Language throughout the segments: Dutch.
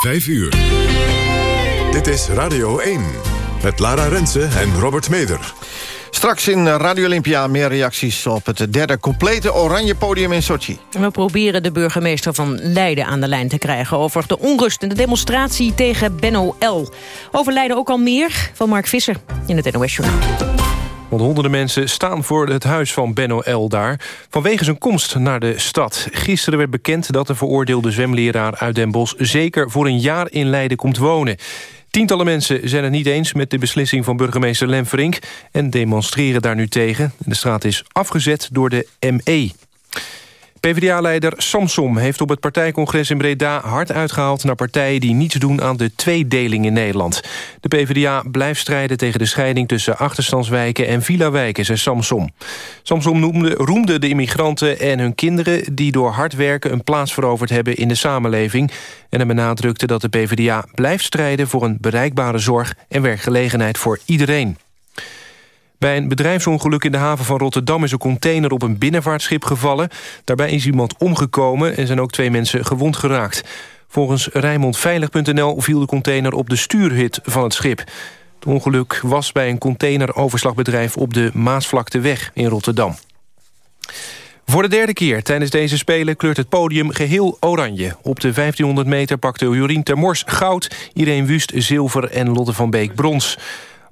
5 uur. Dit is Radio 1 met Lara Rensen en Robert Meder. Straks in Radio Olympia meer reacties op het derde complete oranje podium in Sochi. We proberen de burgemeester van Leiden aan de lijn te krijgen... over de onrust en de demonstratie tegen Benno L. Over Leiden ook al meer van Mark Visser in het NOS Journaal. Want honderden mensen staan voor het huis van Benno L. daar... vanwege zijn komst naar de stad. Gisteren werd bekend dat de veroordeelde zwemleraar uit Den Bosch... zeker voor een jaar in Leiden komt wonen. Tientallen mensen zijn het niet eens met de beslissing van burgemeester Lem Verink... en demonstreren daar nu tegen. De straat is afgezet door de ME. PvdA-leider Samsom heeft op het partijcongres in Breda hard uitgehaald naar partijen die niets doen aan de tweedeling in Nederland. De PvdA blijft strijden tegen de scheiding tussen achterstandswijken en villa-wijken, zei Samsom. Samsom noemde, roemde de immigranten en hun kinderen die door hard werken een plaats veroverd hebben in de samenleving. En hij benadrukte dat de PvdA blijft strijden voor een bereikbare zorg en werkgelegenheid voor iedereen. Bij een bedrijfsongeluk in de haven van Rotterdam... is een container op een binnenvaartschip gevallen. Daarbij is iemand omgekomen en zijn ook twee mensen gewond geraakt. Volgens Rijnmondveilig.nl viel de container op de stuurhut van het schip. Het ongeluk was bij een containeroverslagbedrijf... op de Maasvlakteweg in Rotterdam. Voor de derde keer tijdens deze Spelen kleurt het podium geheel oranje. Op de 1500 meter pakte Jorien Termors goud... Irene Wust zilver en Lotte van Beek brons.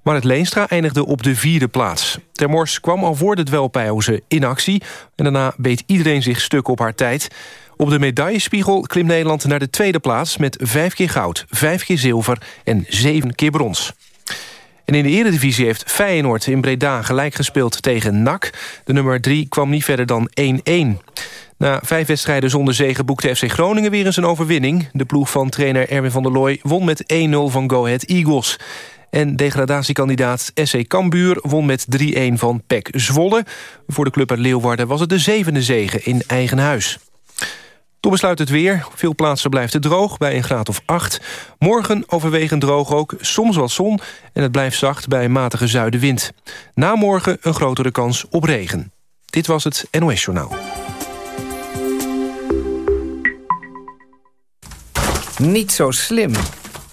Maar het Leenstra eindigde op de vierde plaats. Termors kwam al voor de dwelpauze in actie... en daarna beet iedereen zich stuk op haar tijd. Op de medaillespiegel klimt Nederland naar de tweede plaats... met vijf keer goud, vijf keer zilver en zeven keer brons. En in de eredivisie heeft Feyenoord in Breda gelijk gespeeld tegen NAC. De nummer 3 kwam niet verder dan 1-1. Na vijf wedstrijden zonder zegen boekte FC Groningen weer eens een overwinning. De ploeg van trainer Erwin van der Looy won met 1-0 van Go Ahead Eagles. En degradatiekandidaat SC Cambuur won met 3-1 van PEC Zwolle. Voor de club uit Leeuwarden was het de zevende zege in eigen huis. Toen besluit het weer. Veel plaatsen blijft het droog, bij een graad of 8. Morgen overwegend droog ook, soms wat zon... en het blijft zacht bij een matige zuidenwind. Na morgen een grotere kans op regen. Dit was het NOS Journaal. Niet zo slim.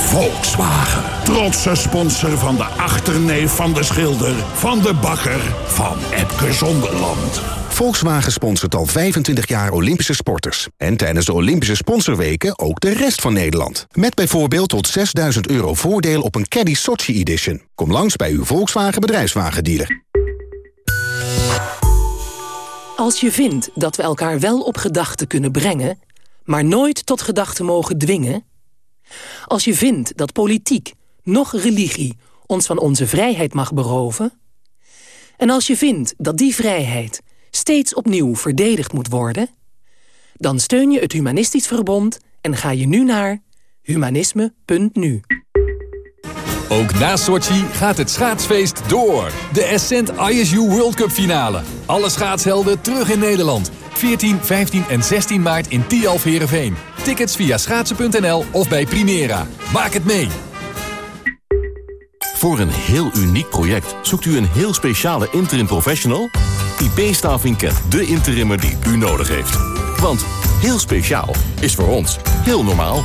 Volkswagen. Trotse sponsor van de achterneef van de schilder... van de bakker van Epke Zonderland. Volkswagen sponsort al 25 jaar Olympische sporters. En tijdens de Olympische sponsorweken ook de rest van Nederland. Met bijvoorbeeld tot 6000 euro voordeel op een Caddy Sochi Edition. Kom langs bij uw Volkswagen bedrijfswagendealer. Als je vindt dat we elkaar wel op gedachten kunnen brengen... maar nooit tot gedachten mogen dwingen... Als je vindt dat politiek, nog religie, ons van onze vrijheid mag beroven... en als je vindt dat die vrijheid steeds opnieuw verdedigd moet worden... dan steun je het Humanistisch Verbond en ga je nu naar humanisme.nu. Ook na Sochi gaat het schaatsfeest door. De Ascent ISU World Cup finale. Alle schaatshelden terug in Nederland. 14, 15 en 16 maart in Tialf. Tickets via schaatsen.nl of bij Primera. Maak het mee! Voor een heel uniek project zoekt u een heel speciale interim professional? IP-staving kent de interimmer die u nodig heeft. Want heel speciaal is voor ons heel normaal.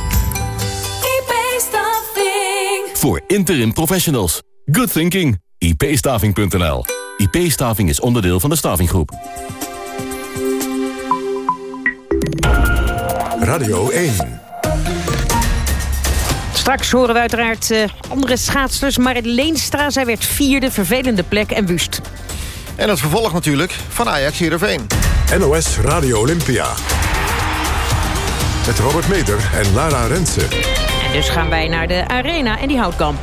IP-staving. Voor interim professionals. Good thinking. ipstaving.nl IP-staving is onderdeel van de Stavinggroep. Radio 1. Straks horen we uiteraard uh, andere schaatsters. Marit Leenstra, zij werd vierde, vervelende plek en wust. En het vervolg natuurlijk van Ajax Heerenveen. NOS Radio Olympia. Met Robert Meder en Lara Rensen. En dus gaan wij naar de arena en die houtkamp.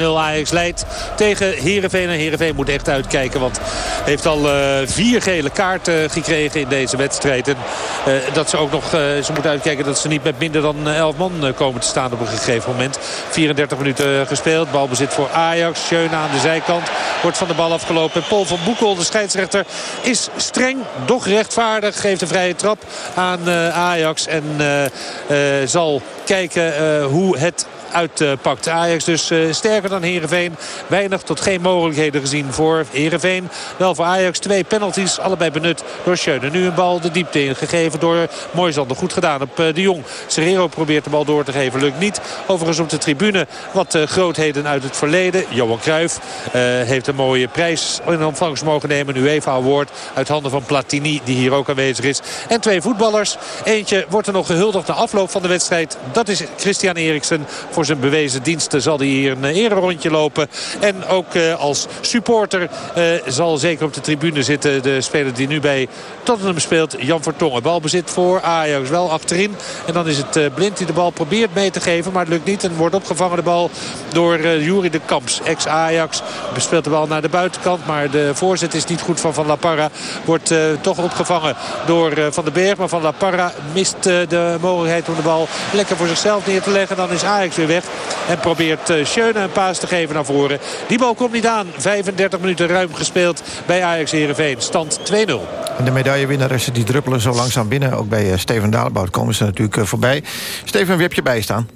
2-0 Ajax leidt tegen Heerenveen. En Heerenveen moet echt uitkijken. Want heeft al uh, vier gele kaarten gekregen in deze wedstrijd. En uh, dat ze ook nog, ze moeten uitkijken dat ze niet met minder dan 11 man komen te staan op een gegeven moment. 34 minuten gespeeld. Balbezit voor Ajax. Schöne aan de zijkant. wordt van de bal afgelopen. Paul van Boekel, de scheidsrechter, is streng, doch rechtvaardig. Geeft een vrije trap aan Ajax en zal kijken hoe het uitpakt. Ajax dus eh, sterker dan Heerenveen. Weinig tot geen mogelijkheden gezien voor Heerenveen. Wel voor Ajax twee penalties. Allebei benut door Schöne. Nu een bal de diepte ingegeven door Moisander. Goed gedaan op eh, de Jong. Serrero probeert de bal door te geven. Lukt niet. Overigens op de tribune wat eh, grootheden uit het verleden. Johan Cruijff heeft een mooie prijs in ontvangst mogen nemen. Een UEFA Award uit handen van Platini die hier ook aanwezig is. En twee voetballers. Eentje wordt er nog gehuldigd na afloop van de wedstrijd. Dat is Christian Eriksen voor voor zijn bewezen diensten zal hij hier een ere rondje lopen. En ook eh, als supporter eh, zal zeker op de tribune zitten de speler die nu bij Tottenham speelt. Jan Vertongen. Balbezit voor Ajax wel achterin. En dan is het eh, Blind die de bal probeert mee te geven. Maar het lukt niet. En wordt opgevangen de bal door Jury de Kamps. Ex-Ajax. Bespeelt de bal naar de buitenkant. Maar de voorzet is niet goed van Van La Parra. Wordt toch opgevangen door Van den Berg. Maar Van La Parra mist de mogelijkheid om de bal lekker voor zichzelf neer te leggen. Dan is Ajax weer en probeert Schöne een paas te geven naar voren. Die bal komt niet aan. 35 minuten ruim gespeeld bij Ajax Heerenveen. Stand 2-0. En de medaillewinnaressen die druppelen zo langzaam binnen. Ook bij uh, Steven Dalebout komen ze natuurlijk uh, voorbij. Steven, wie heb je bijstaan?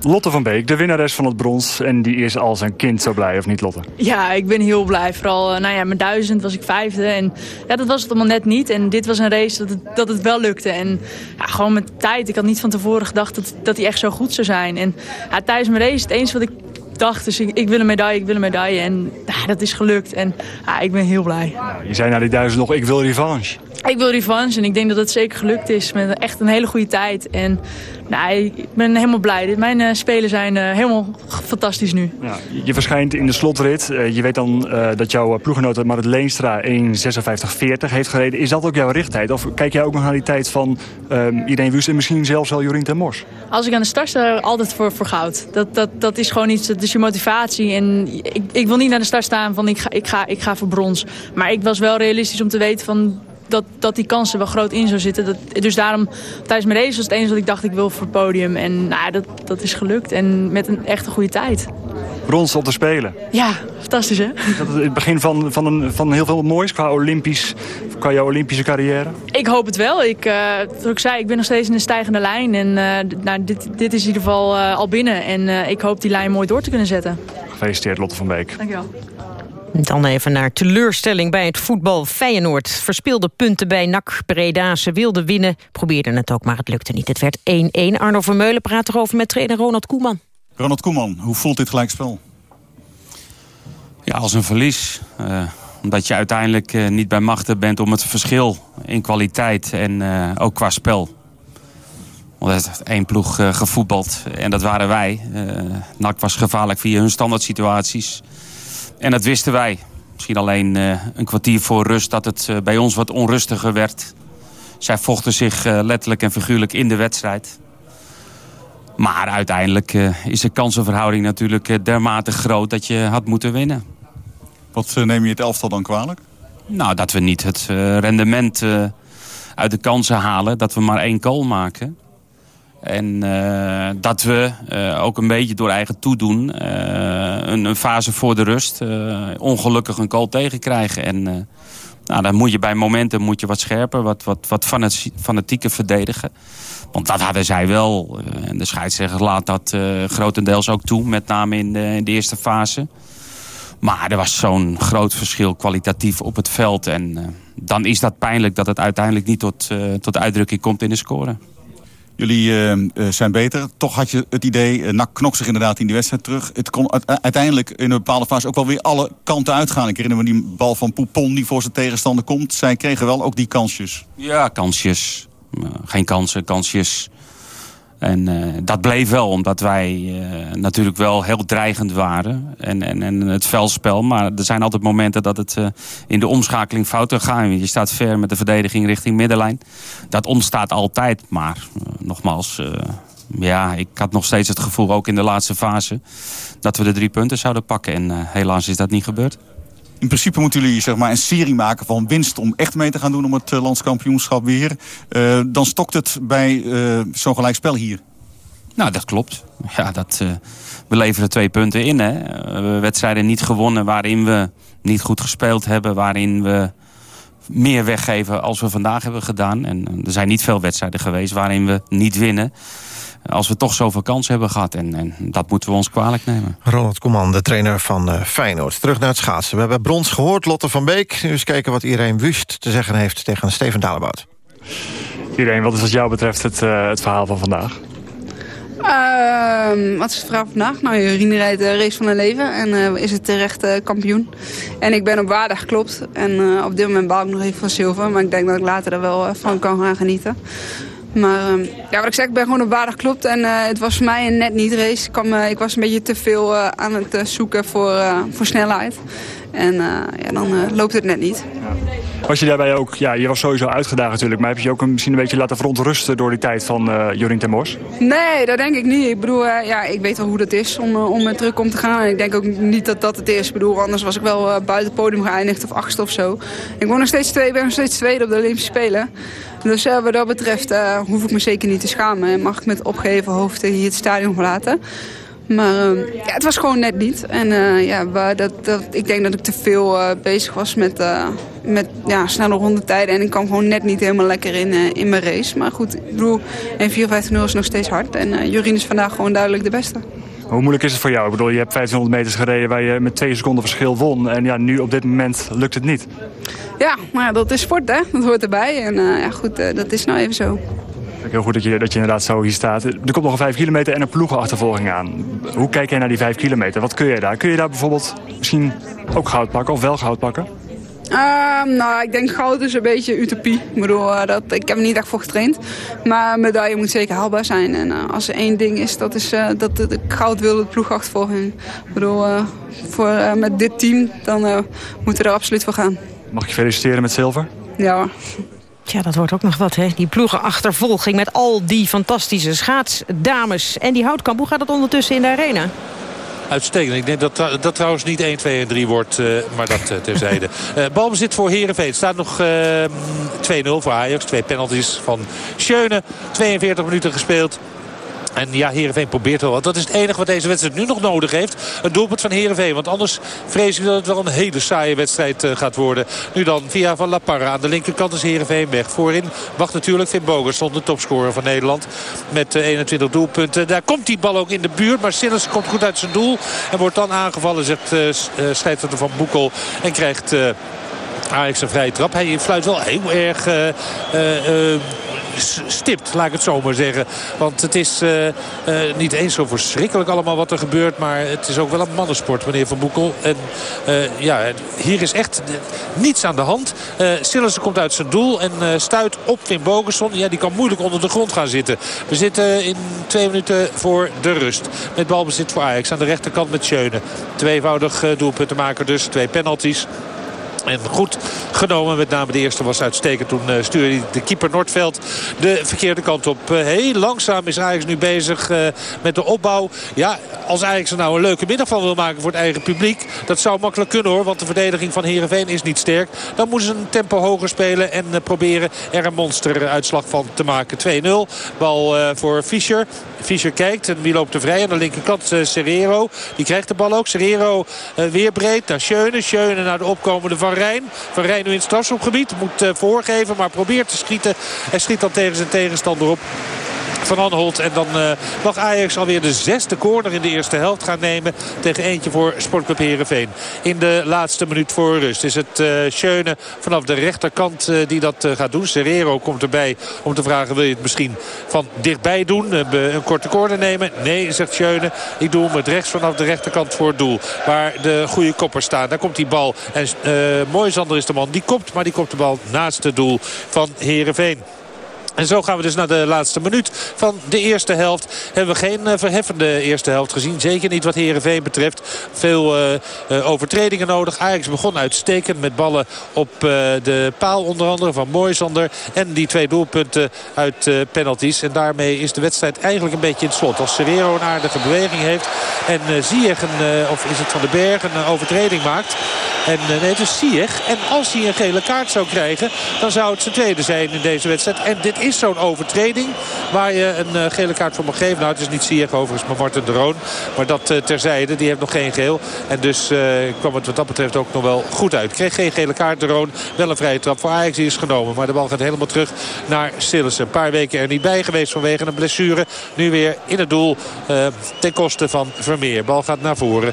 Lotte van Beek, de winnares van het brons. En die is als een kind zo blij, of niet Lotte? Ja, ik ben heel blij. Vooral, nou ja, met duizend was ik vijfde. En ja, dat was het allemaal net niet. En dit was een race dat het, dat het wel lukte. En ja, gewoon met tijd. Ik had niet van tevoren gedacht dat, dat hij echt zo goed zou zijn. En ja, tijdens mijn race, het eens wat ik dacht. Dus ik, ik, wil een medaille, ik wil een medaille. En ja, dat is gelukt. En ja, ik ben heel blij. je zei na die duizend nog, ik wil revanche. Ik wil revanche en ik denk dat het zeker gelukt is. Met echt een hele goede tijd. En nou, ik ben helemaal blij. Mijn uh, spelen zijn uh, helemaal fantastisch nu. Ja, je verschijnt in de slotrit. Uh, je weet dan dat jouw ploeggenoot Marit Leenstra 1.56.40 heeft gereden. Is dat ook jouw richttijd? Of kijk jij ook nog naar die tijd van ehm, Irene Wust en misschien zelfs wel Jorien ten Mors? Als ik aan de start sta, altijd voor, voor goud. Dat, dat, dat is gewoon iets, dat is je motivatie. En ik, ik wil niet naar de start staan van ik ga, ik, ga, ik ga voor brons. Maar ik was wel realistisch om te weten van dat, dat die kansen wel groot in zou zitten. Dat, dus daarom, tijdens mijn race was het enige wat ik dacht, ik wil voor het podium. En nou, dat, dat is gelukt. En met een echt goede tijd. Brons op te spelen. Ja, fantastisch hè? Dat is het begin van, van, een, van heel veel moois qua, Olympisch, qua jouw Olympische carrière? Ik hoop het wel. Ik, uh, zoals ik zei, ik ben nog steeds in een stijgende lijn. En uh, nou, dit, dit is in ieder geval uh, al binnen. En ik hoop die lijn mooi door te kunnen zetten. Gefeliciteerd Lotte van Beek. Dankjewel. Dan even naar teleurstelling bij het voetbal. Feyenoord verspeelde punten bij NAC Breda. Ze wilden winnen, probeerden het ook, maar het lukte niet. Het werd 1-1. Arno Vermeulen praat erover met trainer Ronald Koeman. Ronald Koeman, hoe voelt dit gelijkspel? Ja, als een verlies. Uh, omdat je uiteindelijk uh, niet bij machten bent om het verschil in kwaliteit en uh, ook qua spel. Want er heeft één ploeg gevoetbald en dat waren wij. NAC was gevaarlijk via hun standaard situaties. En dat wisten wij. Misschien alleen uh, een kwartier voor rust dat het uh, bij ons wat onrustiger werd. Zij vochten zich uh, letterlijk en figuurlijk in de wedstrijd. Maar uiteindelijk is de kansenverhouding natuurlijk dermate groot dat je had moeten winnen. Wat neem je het elftal dan kwalijk? Nou, dat we niet het rendement uit de kansen halen. Dat we maar één goal maken. En uh, dat we uh, ook een beetje door eigen toedoen uh, een, een, fase voor de rust ongelukkig een goal tegenkrijgen. En nou, dan moet je bij momenten moet je wat scherper, wat, wat, wat fanatieker verdedigen. Want dat hadden zij wel. En de scheidsrechter laat dat grotendeels ook toe, met name in de, in de eerste fase. Maar er was zo'n groot verschil kwalitatief op het veld. En dan is dat pijnlijk dat het uiteindelijk niet tot, tot uitdrukking komt in de score. Jullie uh, zijn beter. Toch had je het idee, uh, Nak knokt zich inderdaad in die wedstrijd terug. Het kon uiteindelijk in een bepaalde fase ook wel weer alle kanten uitgaan. Ik herinner me die bal van Poupon die voor zijn tegenstander komt. Zij kregen wel ook die kansjes. Ja, kansjes. geen kansen, kansjes. En uh, dat bleef wel, omdat wij uh, natuurlijk wel heel dreigend waren. En, en, en het veldspel. Maar er zijn altijd momenten dat het uh, in de omschakeling fout gaat. Je staat ver met de verdediging richting middenlijn. Dat ontstaat altijd. Maar nogmaals, ja, ik had nog steeds het gevoel, ook in de laatste fase... dat we de drie punten zouden pakken. En helaas is dat niet gebeurd. In principe moeten jullie zeg maar, een serie maken van winst om echt mee te gaan doen om het landskampioenschap weer. Uh, dan stokt het bij uh, zo'n gelijkspel hier. Nou, dat klopt. Ja, dat, we leveren twee punten in. Hè. We wedstrijden niet gewonnen waarin we niet goed gespeeld hebben. Waarin we meer weggeven als we vandaag hebben gedaan. En er zijn niet veel wedstrijden geweest waarin we niet winnen als we toch zoveel kansen hebben gehad. En, en, dat moeten we ons kwalijk nemen. Ronald Koeman, de trainer van uh, Feyenoord. Terug naar het schaatsen. We hebben brons gehoord, Lotte van Beek. Nu eens kijken wat Irene Wust te zeggen heeft tegen Steven Dalebout. Iedereen, wat is wat jou betreft het, uh, het verhaal van vandaag? Uh, wat is de vraag vandaag? Nou, Jorine rijdt de race van haar leven en uh, is het terecht uh, kampioen. En ik ben op waarde geklopt. En op dit moment baal ik nog even van zilver. Maar ik denk dat ik later er wel van kan gaan genieten. Maar ehm, ja, wat ik zeg, ik ben gewoon op waardig klopt. En uh, het was voor mij een net niet race. Ik, ik was een beetje te veel uh, aan het zoeken voor, voor snelheid. En ja, dan loopt het net niet. Was je daarbij ook, ja, je was sowieso uitgedaagd natuurlijk. Maar heb je je ook een, misschien een beetje laten verontrusten door die tijd van Jorien ten Mos? Nee, dat denk ik niet. Ik bedoel, ja, ik weet wel hoe dat is om, om met druk om te gaan. En ik denk ook niet dat dat het is. Ik bedoel, anders was ik wel buiten het podium geëindigd of achtste of zo. Ik ben nog steeds twee, ben nog steeds tweede op de Olympische Spelen. Dus uh, wat dat betreft uh, hoef ik me zeker niet te schamen. En mag ik met opgeheven hoofd hier het stadion verlaten. Maar uh, ja, het was gewoon net niet. En ja, dat, dat, ik denk dat ik te veel bezig was met, met ja, snelle rondetijden. En ik kwam gewoon net niet helemaal lekker in, in mijn race. Maar goed, ik bedoel, 1.54.0 is nog steeds hard. En Jorien is vandaag gewoon duidelijk de beste. Hoe moeilijk is het voor jou? Ik bedoel, je hebt 1500 meters gereden waar je met twee seconden verschil won. En ja, nu op dit moment lukt het niet. Ja, maar dat is sport, hè. Dat hoort erbij. En ja, goed, dat is nou even zo. Heel goed dat je, dat je inderdaad zo hier staat. Er komt nog een 5 kilometer en een ploegenachtervolging aan. Hoe kijk jij naar die 5 kilometer? Wat kun je daar? Kun je daar bijvoorbeeld misschien ook goud pakken of wel goud pakken? Uh, nou, ik denk goud is een beetje utopie. Ik bedoel, uh, dat, ik heb er niet echt voor getraind. Maar medaille moet zeker haalbaar zijn. En uh, als er één ding is, dat is dat de, goud wil het ploegachtervolging. Ik bedoel, voor, met dit team, dan moeten we er absoluut voor gaan. Mag ik je feliciteren met zilver? Ja Ja, dat wordt ook nog wat, hè? Die ploegenachtervolging met al die fantastische schaatsdames. En die houtkamp, hoe gaat het ondertussen in de arena? Uitstekend. Ik denk dat dat trouwens niet 1, 2 en 3 wordt, uh, maar dat uh, terzijde. uh, balbezit voor Heerenveen. staat nog 2-0 voor Ajax. Twee penalties van Schöne. 42 minuten gespeeld. En ja, Heerenveen probeert wel. Dat is het enige wat deze wedstrijd nu nog nodig heeft. Een doelpunt van Heerenveen. Want anders vrees ik dat het wel een hele saaie wedstrijd uh, gaat worden. Nu dan via Van La Parra. Aan de linkerkant is Heerenveen weg. Voorin wacht natuurlijk Finn Bogerson, de topscorer van Nederland. Met uh, 21 doelpunten. Daar komt die bal ook in de buurt. Maar Sinners komt goed uit zijn doel. En wordt dan aangevallen, zegt uh, scheidsrechter van Boekel. En krijgt... Ajax een vrije trap. Hij fluit wel heel erg uh, uh, stipt, laat ik het zo maar zeggen. Want het is niet eens zo verschrikkelijk allemaal wat er gebeurt. Maar het is ook wel een mannensport, meneer Van Boekel. En ja, hier is echt niets aan de hand. Uh, komt uit zijn doel en stuit op Wim Bogerson. Ja, die kan moeilijk onder de grond gaan zitten. We zitten in twee minuten voor de rust. Met balbezit voor Ajax aan de rechterkant met Schöne. Tweevoudig doelpuntenmaker dus, twee penalties. En goed genomen. Met name de eerste was uitstekend. Toen uh, stuurde de keeper Noordveld de verkeerde kant op. Uh, heel langzaam is Ajax nu bezig uh, met de opbouw. Ja, als Ajax er nou een leuke middag van wil maken voor het eigen publiek. Dat zou makkelijk kunnen hoor. Want de verdediging van Heerenveen is niet sterk. Dan moeten ze een tempo hoger spelen. En proberen er een monsteruitslag van te maken. 2-0. Bal voor Fischer. Fischer kijkt en wie loopt er vrij. Aan de linkerkant Serrero. Die krijgt de bal ook. Serrero weer breed naar Schöne. Schöne naar de opkomende Van Rijn. Van Rijn nu in het strafschopgebied. Moet uh, voorgeven, maar probeert te schieten. En schiet dan tegen zijn tegenstander op. Van Anholt. En dan uh, mag Ajax alweer de zesde corner in de eerste helft gaan nemen. Tegen eentje voor Sportclub Heerenveen. In de laatste minuut voor rust is het uh, vanaf de rechterkant uh, die dat gaat doen. Serrero komt erbij om te vragen wil je het misschien van dichtbij doen. een korte corner nemen. Nee, zegt Schöne. Ik doe hem het rechts vanaf de rechterkant voor het doel. Waar de goede koppers staan. Daar komt die bal. En Mooisander is de man die kopt. Maar die kopt de bal naast het doel van Heerenveen. En zo gaan we dus naar de laatste minuut van de eerste helft. Hebben we geen uh, verheffende eerste helft gezien. Zeker niet wat Herenveen betreft. Veel uh, uh, overtredingen nodig. Ajax begon uitstekend met ballen op de paal onder andere van Moisander. En die twee doelpunten uit penalties. En daarmee is de wedstrijd eigenlijk een beetje in het slot. Als Serrero een aardige beweging heeft. En uh, Ziyech, een, of is het Van den Berg, een overtreding maakt. En nee, het is. En als hij een gele kaart zou krijgen, dan zou het zijn tweede zijn in deze wedstrijd. En dit is zo'n overtreding waar je een gele kaart voor mag geven. Nou, het is niet Sieg overigens, maar Martin de Roon. Maar dat terzijde, die heeft nog geen geel. En dus kwam het wat dat betreft ook nog wel goed uit. Kreeg geen gele kaart, de Roon. Wel een vrije trap voor Ajax, die is genomen. Maar de bal gaat helemaal terug naar Sillissen. Een paar weken er niet bij geweest vanwege een blessure. Nu weer in het doel ten koste van Vermeer. Bal gaat naar voren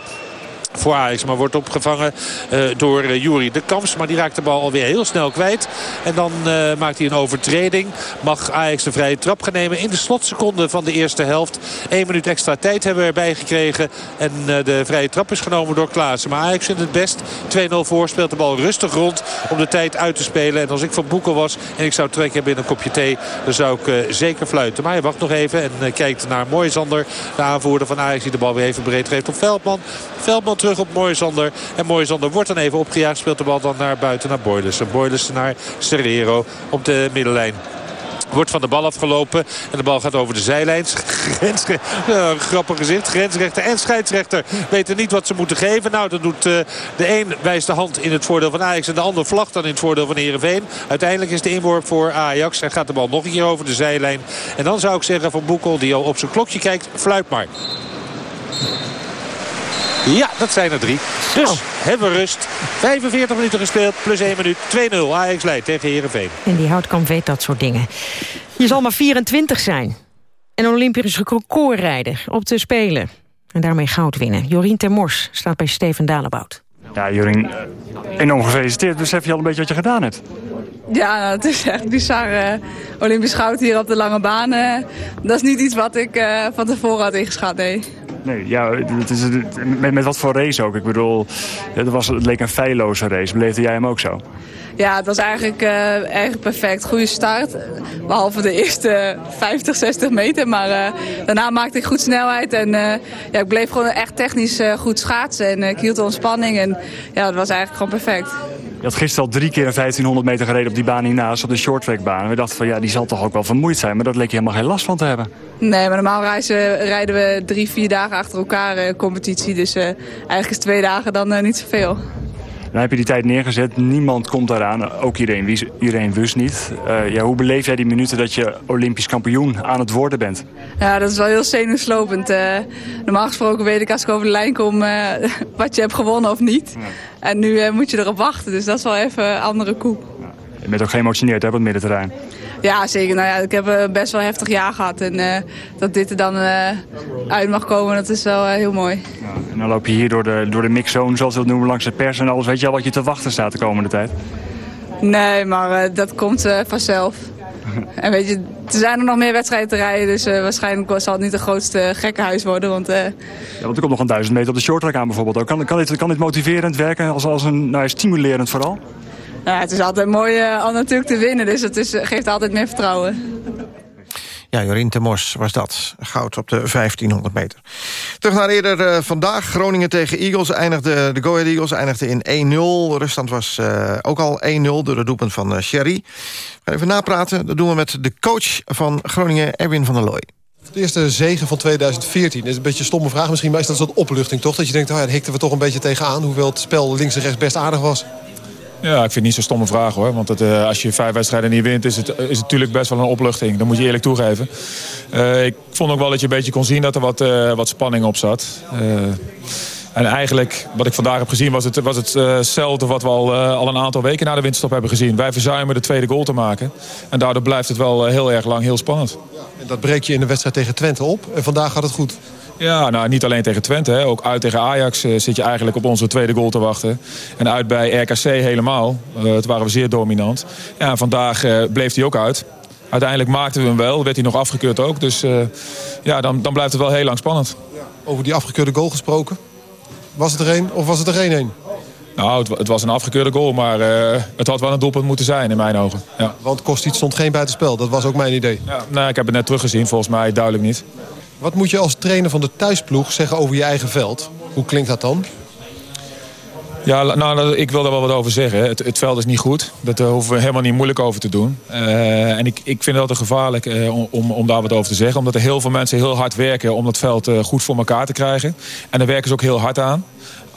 voor Ajax. Maar wordt opgevangen uh, door uh, de Kamps. Maar die raakt de bal alweer heel snel kwijt. En dan uh, maakt hij een overtreding. Mag Ajax de vrije trap gaan nemen in de slotseconde van de eerste helft. Eén minuut extra tijd hebben we erbij gekregen. En de vrije trap is genomen door Klaassen. Maar Ajax vindt het best. 2-0 voor. Speelt de bal rustig rond om de tijd uit te spelen. En als ik van Boekel was en ik zou trek hebben in een kopje thee... dan zou ik zeker fluiten. Maar hij wacht nog even en kijkt naar Moisander. De aanvoerder van Ajax die de bal weer even breed geeft op Veldman. Veldman terug op Moisander. En Moisander wordt dan even opgejaagd. Speelt de bal dan naar buiten naar Boylissen. Boylissen naar Serrero op de middenlijn. Wordt van de bal afgelopen. En de bal gaat over de zijlijn. Grappig gezicht. Grensrechter en scheidsrechter weten niet wat ze moeten geven. Nou, dan doet uh, de een wijst de hand in het voordeel van Ajax. En de ander vlagt dan in het voordeel van Heerenveen. Uiteindelijk is de inworp voor Ajax. En gaat de bal nog een keer over de zijlijn. En dan zou ik zeggen van Boekel, die al op zijn klokje kijkt. Fluit maar. Ja, dat zijn er drie. Dus hebben we rust. 45 minuten gespeeld, plus 1 minuut. 2-0. Ajax leidt tegen Heerenveen. En die kan weet dat soort dingen. Je zal maar 24 zijn. En een Olympisch recordrijder op te Spelen. En daarmee goud winnen. Jorien Termors staat bij Steven Dalebout. Ja, Jorien, enorm gefeliciteerd. Besef je al een beetje wat je gedaan hebt? Ja, het is echt bizar. Uh, Olympisch goud hier op de lange baan. Uh, dat is niet iets wat ik uh, van tevoren had ingeschat, nee. Nee, ja, het is, met, met wat voor race ook. Ik bedoel, het, was, het leek een feilloze race. Beleefde jij hem ook zo? Ja, het was eigenlijk, uh, perfect. Goede start. Behalve de eerste 50, 60 meter. Maar uh, daarna maakte ik goed snelheid. En uh, ja, ik bleef gewoon echt technisch goed schaatsen. En ik hield de ontspanning. En ja, het was eigenlijk gewoon perfect. Je had gisteren al drie keer een 1500 meter gereden op die baan hiernaast, op de shorttrackbaan. We dachten van ja, die zal toch ook wel vermoeid zijn, maar dat leek je helemaal geen last van te hebben. Nee, maar normaal rijden we drie, vier dagen achter elkaar uh, competitie. Dus uh, eigenlijk is twee dagen dan uh, niet zoveel. Dan heb je die tijd neergezet. Niemand komt daaraan. Ook iedereen, iedereen wist niet. Uh, ja, hoe beleef jij die minuten dat je Olympisch kampioen aan het worden bent? Ja, dat is wel heel zenuwslopend. Uh, normaal gesproken weet ik als ik over de lijn kom uh, wat je hebt gewonnen of niet. Ja. En nu moet je erop wachten. Dus dat is wel even een andere koe. Ja. Je bent ook geëmotioneerd hè, op het middenterrein. Ja, zeker. Nou ja, ik heb een best wel heftig jaar gehad. En uh, dat dit er dan uh, uit mag komen, dat is wel uh, heel mooi. Ja, en dan loop je hier door de, door de mixzone, zoals we het noemen, langs de pers en alles. Weet je al wat je te wachten staat de komende tijd? Nee, maar dat komt vanzelf. en weet je, er zijn er nog meer wedstrijden te rijden. Dus waarschijnlijk zal het niet de grootste gekkenhuis worden. Want, ja, want er komt nog een duizend meter op de shorttrack aan bijvoorbeeld. Ook. Kan, kan, dit, kan dit motiverend werken als, als een nou, stimulerend vooral? Ja, het is altijd mooi uh, om natuurlijk te winnen, dus het is, geeft altijd meer vertrouwen. Ja, Jorien Temors was dat. Goud op de 1500 meter. Terug naar eerder uh, vandaag. Groningen tegen Eagles. Eindigde, de Go Ahead Eagles eindigde in 1-0. Ruststand was uh, ook al 1-0 door de doelpunt van uh, Sherry. We gaan even napraten. Dat doen we met de coach van Groningen, Erwin van der Looy. De eerste zegen van 2014. Dat is een beetje een stomme vraag misschien. Maar is dat een soort opluchting toch? Dat je denkt, oh ja, daar hikten we toch een beetje tegenaan. Hoewel het spel links en rechts best aardig was. Ja, ik vind het niet zo'n stomme vraag hoor. Want het, uh, als je vijf wedstrijden niet wint, is het, is het natuurlijk best wel een opluchting. Dat moet je eerlijk toegeven. Uh, ik vond ook wel dat je een beetje kon zien dat er wat, wat spanning op zat. en eigenlijk, wat ik vandaag heb gezien, was het, was hetzelfde wat we al, al een aantal weken na de winterstop hebben gezien. Wij verzuimen de tweede goal te maken. En daardoor blijft het wel heel erg lang heel spannend. En dat breek je in de wedstrijd tegen Twente op. En vandaag gaat het goed. Ja, nou niet alleen tegen Twente. Hè. Ook uit tegen Ajax uh, zit je eigenlijk op onze tweede goal te wachten. En uit bij RKC helemaal. Uh, het waren we zeer dominant. Ja, vandaag uh, bleef hij ook uit. Uiteindelijk maakten we hem wel. Werd hij nog afgekeurd ook. Dus ja, dan, dan blijft het wel heel lang spannend. Over die afgekeurde goal gesproken. Was het er één of was het er één-één? Nou, het, het, was een afgekeurde goal, maar uh, het had wel een doelpunt moeten zijn in mijn ogen. Ja. Want Kostic stond geen buitenspel, dat was ook mijn idee. Ja, nou, ik heb het net teruggezien, volgens mij duidelijk niet. Wat moet je als trainer van de thuisploeg zeggen over je eigen veld? Hoe klinkt dat dan? Ja, nou, ik wil daar wel wat over zeggen. Het, het veld is niet goed. Daar hoeven we helemaal niet moeilijk over te doen. Uh, en ik, ik vind het altijd gevaarlijk uh, om, om daar wat over te zeggen. Omdat er heel veel mensen heel hard werken om dat veld goed voor elkaar te krijgen. En daar werken ze ook heel hard aan.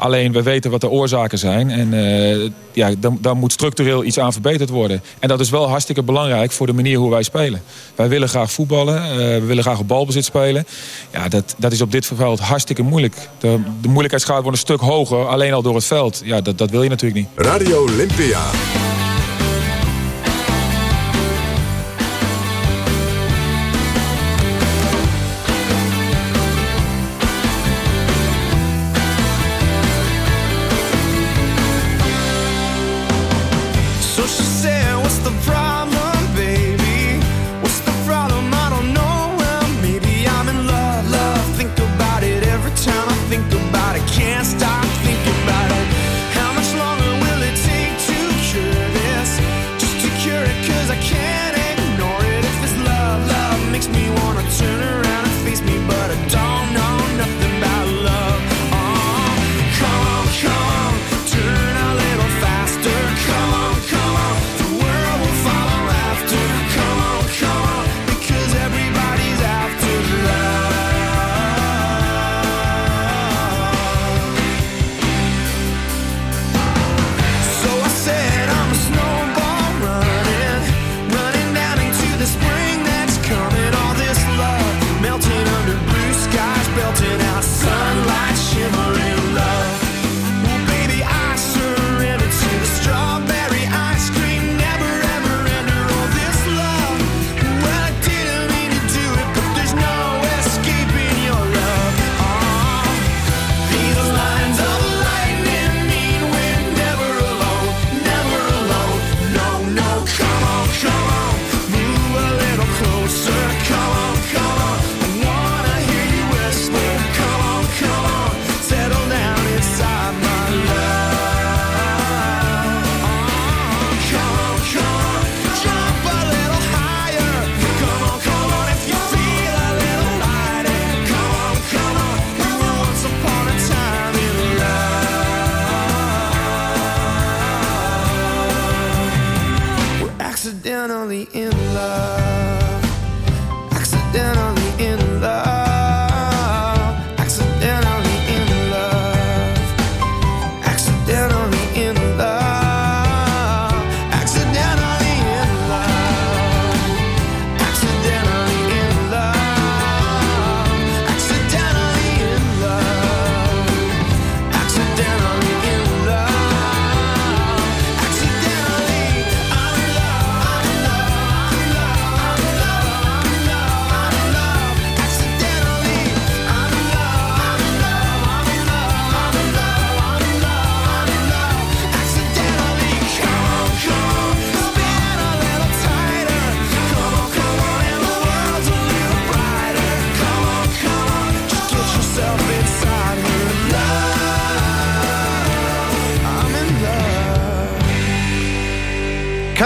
Alleen we weten wat de oorzaken zijn. En uh, ja, dan, dan moet structureel iets aan verbeterd worden. En dat is wel hartstikke belangrijk voor de manier hoe wij spelen. Wij willen graag voetballen. Uh, we willen graag op balbezit spelen. Ja, dat, dat is op dit veld hartstikke moeilijk. De, de moeilijkheidsgraad wordt een stuk hoger. Alleen al door het veld. Ja, dat, dat wil je natuurlijk niet. Radio Olympia.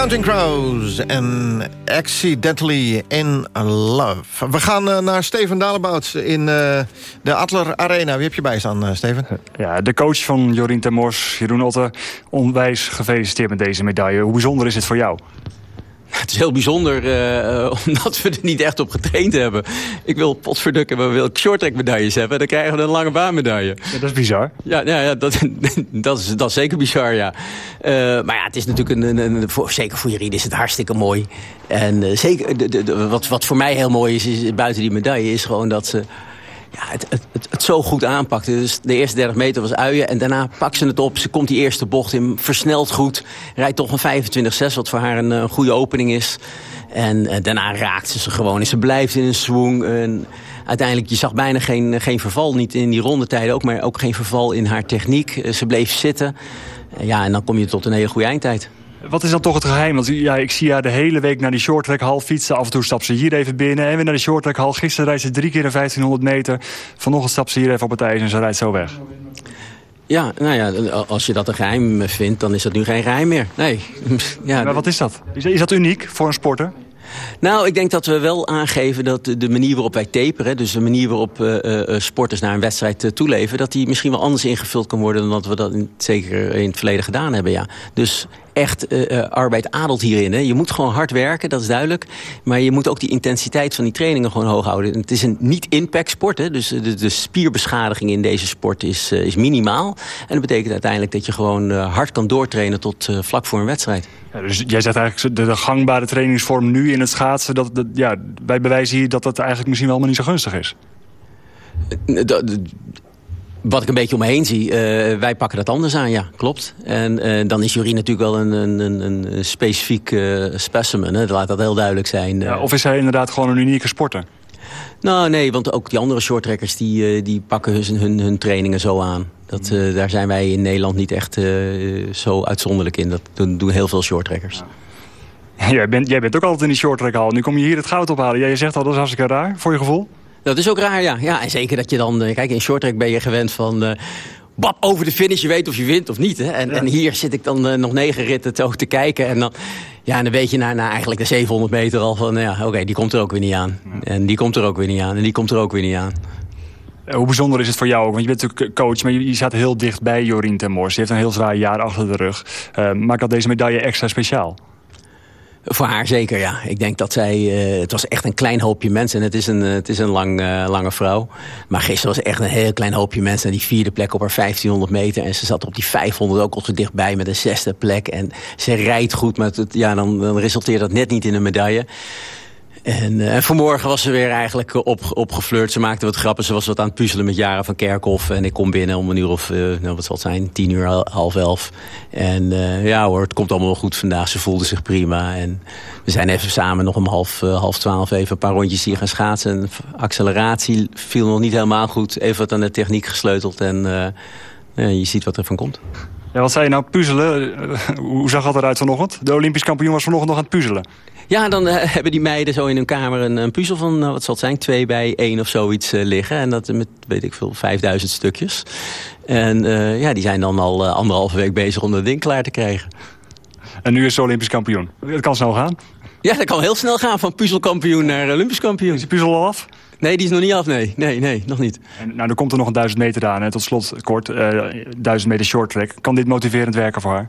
Counting Crows en Accidentally in Love. We gaan uh, naar Steven Dalebout in uh, de Adler Arena. Wie heb je bij staan, uh, Steven? Ja, de coach van Jorien Temors, Jeroen Otte. Onwijs gefeliciteerd met deze medaille. Hoe bijzonder is het voor jou? Het is heel bijzonder, uh, omdat we er niet echt op getraind hebben. Ik wil potverdukken, we willen shorttrack medailles hebben. Dan krijgen we een lange baan medaille. Ja, dat is bizar. Ja, ja, ja dat, dat, is, dat is zeker bizar, ja. Uh, maar ja, het is natuurlijk een, een, een voor, zeker voor Jerine is het hartstikke mooi. En uh, zeker, de, de, de, wat, wat voor mij heel mooi is, is, buiten die medaille, is gewoon dat ze ja, het, het, het, zo goed aanpakte. Dus de eerste 30 meter was uien en daarna pakt ze het op. Ze komt die eerste bocht in, versnelt goed. Rijdt toch een 25-6, wat voor haar een, een, goede opening is. En uh, daarna raakt ze ze gewoon. En ze blijft in een swing. Uiteindelijk, je zag bijna geen, geen verval. Niet in die rondetijden ook, maar ook geen verval in haar techniek. Ze bleef zitten. Ja, en dan kom je tot een hele goede eindtijd. Wat is dan toch het geheim? Want ja, ik zie haar de hele week naar die shorttrackhal fietsen. Af en toe stapt ze hier even binnen. En weer naar de shorttrackhal. Gisteren rijdt ze drie keer de 1500 meter. Vanochtend stapt ze hier even op het ijs en ze rijdt zo weg. Ja, nou ja, als je dat een geheim vindt, dan is dat nu geen geheim meer. Nee. Ja, maar wat is dat? Is dat uniek voor een sporter? Nou, ik denk dat we wel aangeven dat de manier waarop wij taperen... dus de manier waarop uh, uh, sporters naar een wedstrijd uh, toeleven... dat die misschien wel anders ingevuld kan worden... dan dat we dat in, zeker in het verleden gedaan hebben, ja. Dus echt arbeid adelt hierin. Hè. Je moet gewoon hard werken, dat is duidelijk. Maar je moet ook die intensiteit van die trainingen gewoon hoog houden. Het is een niet-impact sport, hè, dus de, de, spierbeschadiging in deze sport is, is minimaal. En dat betekent uiteindelijk dat je gewoon hard kan doortrainen tot vlak voor een wedstrijd. Ja, dus jij zegt eigenlijk de, de, gangbare trainingsvorm nu in het schaatsen... Dat, dat, ja, wij bewijzen hier dat dat eigenlijk misschien wel maar niet zo gunstig is. Wat ik een beetje om me heen zie, uh, wij pakken dat anders aan, ja, klopt. En uh, dan is Jury natuurlijk wel een, een, een, een specifiek uh, specimen, hè? laat dat heel duidelijk zijn. Ja, of is hij inderdaad gewoon een unieke sporter? Nou, nee, want ook die andere shorttrekkers die, die pakken hun, hun, hun trainingen zo aan. Dat, uh, daar zijn wij in Nederland niet echt zo uitzonderlijk in. Dat doen, doen heel veel shorttrekkers. Ja. Jij, bent, jij bent ook altijd in die shorttrekkerhal. Nu kom je hier het goud ophalen. Jij zegt al, dat is hartstikke raar, voor je gevoel? Dat is ook raar, ja. ja en zeker dat je dan... Uh, kijk, in shorttrack ben je gewend van... bap, over de finish, je weet of je wint of niet. Hè? En, ja. en hier zit ik dan nog negen ritten te, te kijken. En dan, ja, en dan weet je na, na eigenlijk de 700 meter al van... ja, oké, die komt er ook weer niet aan. En die komt er ook weer niet aan. En die komt er ook weer niet aan. Hoe bijzonder is het voor jou ook? Want je bent natuurlijk coach, maar je, je staat heel dicht bij Jorien ten Mors. Ze heeft een heel zwaar jaar achter de rug. Uh, maakt dat deze medaille extra speciaal? Voor haar zeker, ja. Ik denk dat zij... Uh, het was echt een klein hoopje mensen. En het is een, het is een lang, uh, lange vrouw. Maar gisteren was echt een heel klein hoopje mensen. En die vierde plek op haar 1500 meter. En ze zat op die 500 ook al zo dichtbij met een zesde plek. En ze rijdt goed, maar het, ja, dan, dan resulteert dat net niet in een medaille. En, uh, en, vanmorgen was ze weer eigenlijk op, opgeflirt. Ze maakte wat grappen. Ze was wat aan het puzzelen met Jaren van Kerkhoff. En ik kom binnen om een uur of, uh, nou, wat zal het zijn, tien uur, half elf. En ja hoor, het komt allemaal wel goed vandaag. Ze voelde zich prima. En we zijn even samen nog om half, half twaalf even een paar rondjes hier gaan schaatsen. acceleratie viel nog niet helemaal goed. Even wat aan de techniek gesleuteld. En je ziet wat er van komt. Ja, wat zei je nou, puzzelen? Hoe zag dat eruit vanochtend? De Olympisch kampioen was vanochtend nog aan het puzzelen. Ja, dan uh, hebben die meiden zo in hun kamer een, een puzzel van, uh, wat zal het zijn, twee bij één of zoiets uh, liggen. En dat met, weet ik veel, 5000 stukjes. En ja, die zijn dan al anderhalve week bezig om dat ding klaar te krijgen. En nu is ze Olympisch kampioen. Het kan snel gaan. Ja, dat kan heel snel gaan, van puzzelkampioen naar Olympisch kampioen. Is die puzzel al af? Nee, die is nog niet af, nee. Nee, nee nog niet. En, nou, er komt er nog een duizend meter aan. Hè. Tot slot, kort, duizend meter short track. Kan dit motiverend werken voor haar?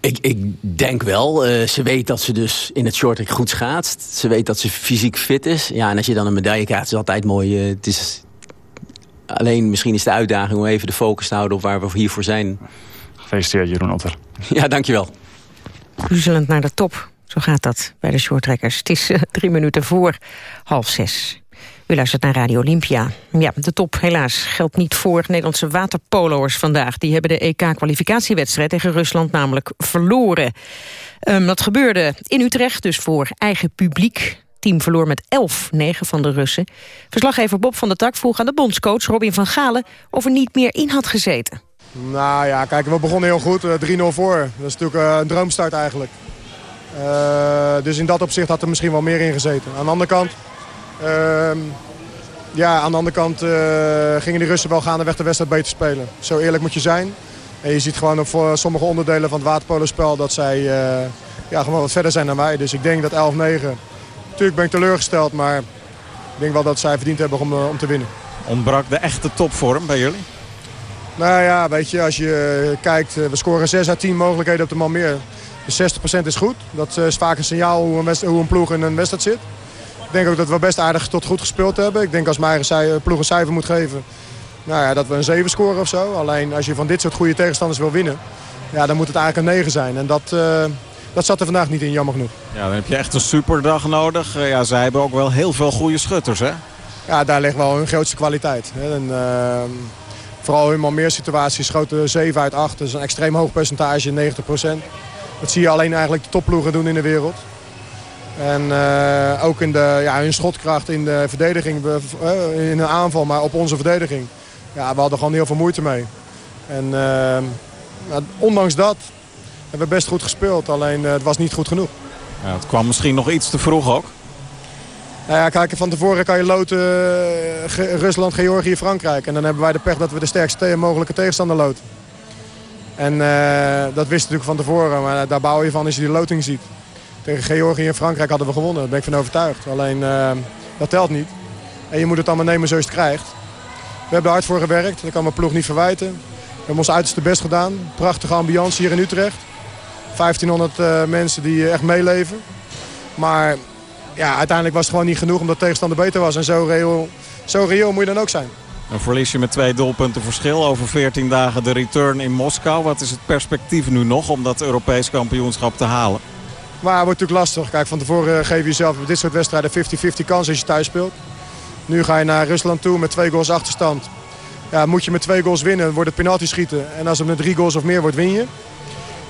Ik, ik denk wel. Uh, ze weet dat ze dus in het shorttrack goed schaatst. Ze weet dat ze fysiek fit is. Ja, en als je dan een medaille krijgt, is het altijd mooi. Uh, het is... Alleen misschien is de uitdaging om even de focus te houden op waar we hiervoor zijn. Gefeliciteerd, Jeroen Otter. Ja, dankjewel. Puzzelend naar de top. Zo gaat dat bij de shorttrekkers. Het is uh, drie minuten voor half zes. U luistert naar Radio Olympia. Ja, de top helaas geldt niet voor Nederlandse waterpolo'ers vandaag. Die hebben de EK-kwalificatiewedstrijd tegen Rusland namelijk verloren. Um, dat gebeurde in Utrecht, dus voor eigen publiek. team verloor met 11-9 van de Russen. Verslaggever Bob van der Tak vroeg aan de bondscoach Robin van Galen... of er niet meer in had gezeten. Nou ja, kijk, we begonnen heel goed. 3-0 voor. Dat is natuurlijk uh, een droomstart eigenlijk. Uh, dus in dat opzicht had er misschien wel meer in gezeten. Aan de andere kant... Uh, ja, aan de andere kant uh, gingen de Russen wel gaandeweg de wedstrijd beter spelen. Zo eerlijk moet je zijn. En je ziet gewoon voor sommige onderdelen van het waterpolospel dat zij uh, ja, gewoon wat verder zijn dan wij. Dus ik denk dat 11-9. Natuurlijk ben ik teleurgesteld, maar ik denk wel dat zij verdiend hebben om, om te winnen. Ontbrak de echte topvorm bij jullie? Nou ja, weet je, als je kijkt, we scoren 6 uit 10 mogelijkheden op de man meer. Dus 60% is goed. Dat is vaak een signaal hoe een, hoe een ploeg in een wedstrijd zit. Ik denk ook dat we best aardig tot goed gespeeld hebben. Ik denk als mijn eigen ploeg een cijfer moet geven... Nou ja, dat we een 7 scoren of zo. Alleen als je van dit soort goede tegenstanders wil winnen... Ja, dan moet het eigenlijk een 9 zijn. En dat, uh, dat zat er vandaag niet in, jammer genoeg. Ja, dan heb je echt een superdag nodig. Uh, ja, zij hebben ook wel heel veel goede schutters, hè? Ja, daar ligt wel hun grootste kwaliteit. Hè. En, uh, vooral in meer situaties schoten 7 uit 8. Dat is een extreem hoog percentage, 90% Dat zie je alleen eigenlijk de topploegen doen in de wereld. En uh, ook in de, ja, hun schotkracht in de verdediging, uh, in de aanval, maar op onze verdediging. Ja, we hadden gewoon heel veel moeite mee. En uh, ondanks dat hebben we best goed gespeeld, alleen het was niet goed genoeg. Ja, het kwam misschien nog iets te vroeg ook. Nou ja, kijk, van tevoren kan je loten Rusland, Georgië, Frankrijk. En dan hebben wij de pech dat we de sterkste mogelijke tegenstander loten. En dat wist natuurlijk van tevoren, maar daar bouw je van als je die loting ziet. Tegen Georgië en Frankrijk hadden we gewonnen. Daar ben ik van overtuigd. Alleen uh, dat telt niet. En je moet het allemaal nemen zoals je het krijgt. We hebben hard voor gewerkt. Dat kan mijn ploeg niet verwijten. We hebben ons uiterste best gedaan. Prachtige ambiance hier in Utrecht. 1500 uh, mensen die echt meeleven. Maar ja, uiteindelijk was het gewoon niet genoeg omdat de tegenstander beter was. En zo reëel, zo reëel moet je dan ook zijn. Dan verlies je met twee doelpunten verschil. Over 14 dagen de return in Moskou. Wat is het perspectief nu nog om dat Europees kampioenschap te halen? Maar het wordt natuurlijk lastig. Kijk, van tevoren geef je jezelf op dit soort wedstrijden 50-50 kans als je thuis speelt. Nu ga je naar Rusland toe met twee goals achterstand. Ja, moet je met twee goals winnen, wordt het penalty schieten. En als het met drie goals of meer wordt, win je.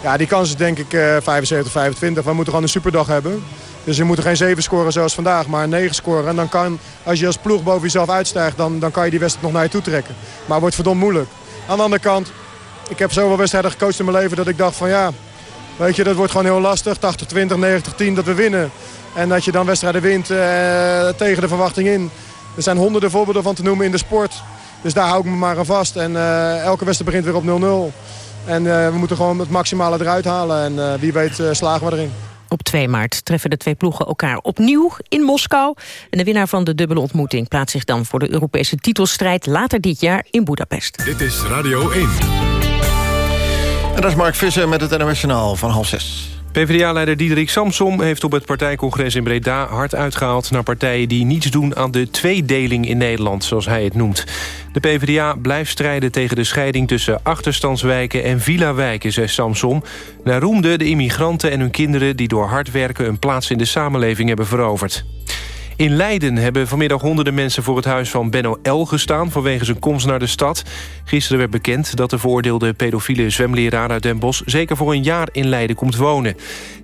Ja, die kans is denk ik uh, 75, 25. We moeten gewoon een superdag hebben. Dus je moet er geen 7 scoren zoals vandaag, maar 9 scoren. En dan kan, als je als ploeg boven jezelf uitstijgt, dan, dan kan je die wedstrijd nog naar je toe trekken. Maar het wordt verdomd moeilijk. Aan de andere kant, ik heb zoveel wedstrijden gecoacht in mijn leven dat ik dacht van ja, weet je, dat wordt gewoon heel lastig. 80-20, 90-10 dat we winnen. En dat je dan wedstrijden wint uh, tegen de verwachting in. Er zijn honderden voorbeelden van te noemen in de sport. Dus daar hou ik me maar aan vast. En uh, elke wedstrijd begint weer op 0-0. En uh, we moeten gewoon het maximale eruit halen. En wie weet slagen we erin. Op 2 maart treffen de twee ploegen elkaar opnieuw in Moskou. En de winnaar van de dubbele ontmoeting plaatst zich dan voor de Europese titelstrijd later dit jaar in Budapest. Dit is Radio 1. En dat is Mark Visser met het NOS van half zes. PvdA-leider Diederik Samsom heeft op het partijcongres in Breda hard uitgehaald naar partijen die niets doen aan de tweedeling in Nederland, zoals hij het noemt. De PvdA blijft strijden tegen de scheiding tussen achterstandswijken en villa-wijken, zei Samsom. Hij roemde de immigranten en hun kinderen die door hard werken een plaats in de samenleving hebben veroverd. In Leiden hebben vanmiddag honderden mensen voor het huis van Benno L. gestaan... vanwege zijn komst naar de stad. Gisteren werd bekend dat de veroordeelde pedofiele zwemleraar uit Den Bosch... zeker voor een jaar in Leiden komt wonen.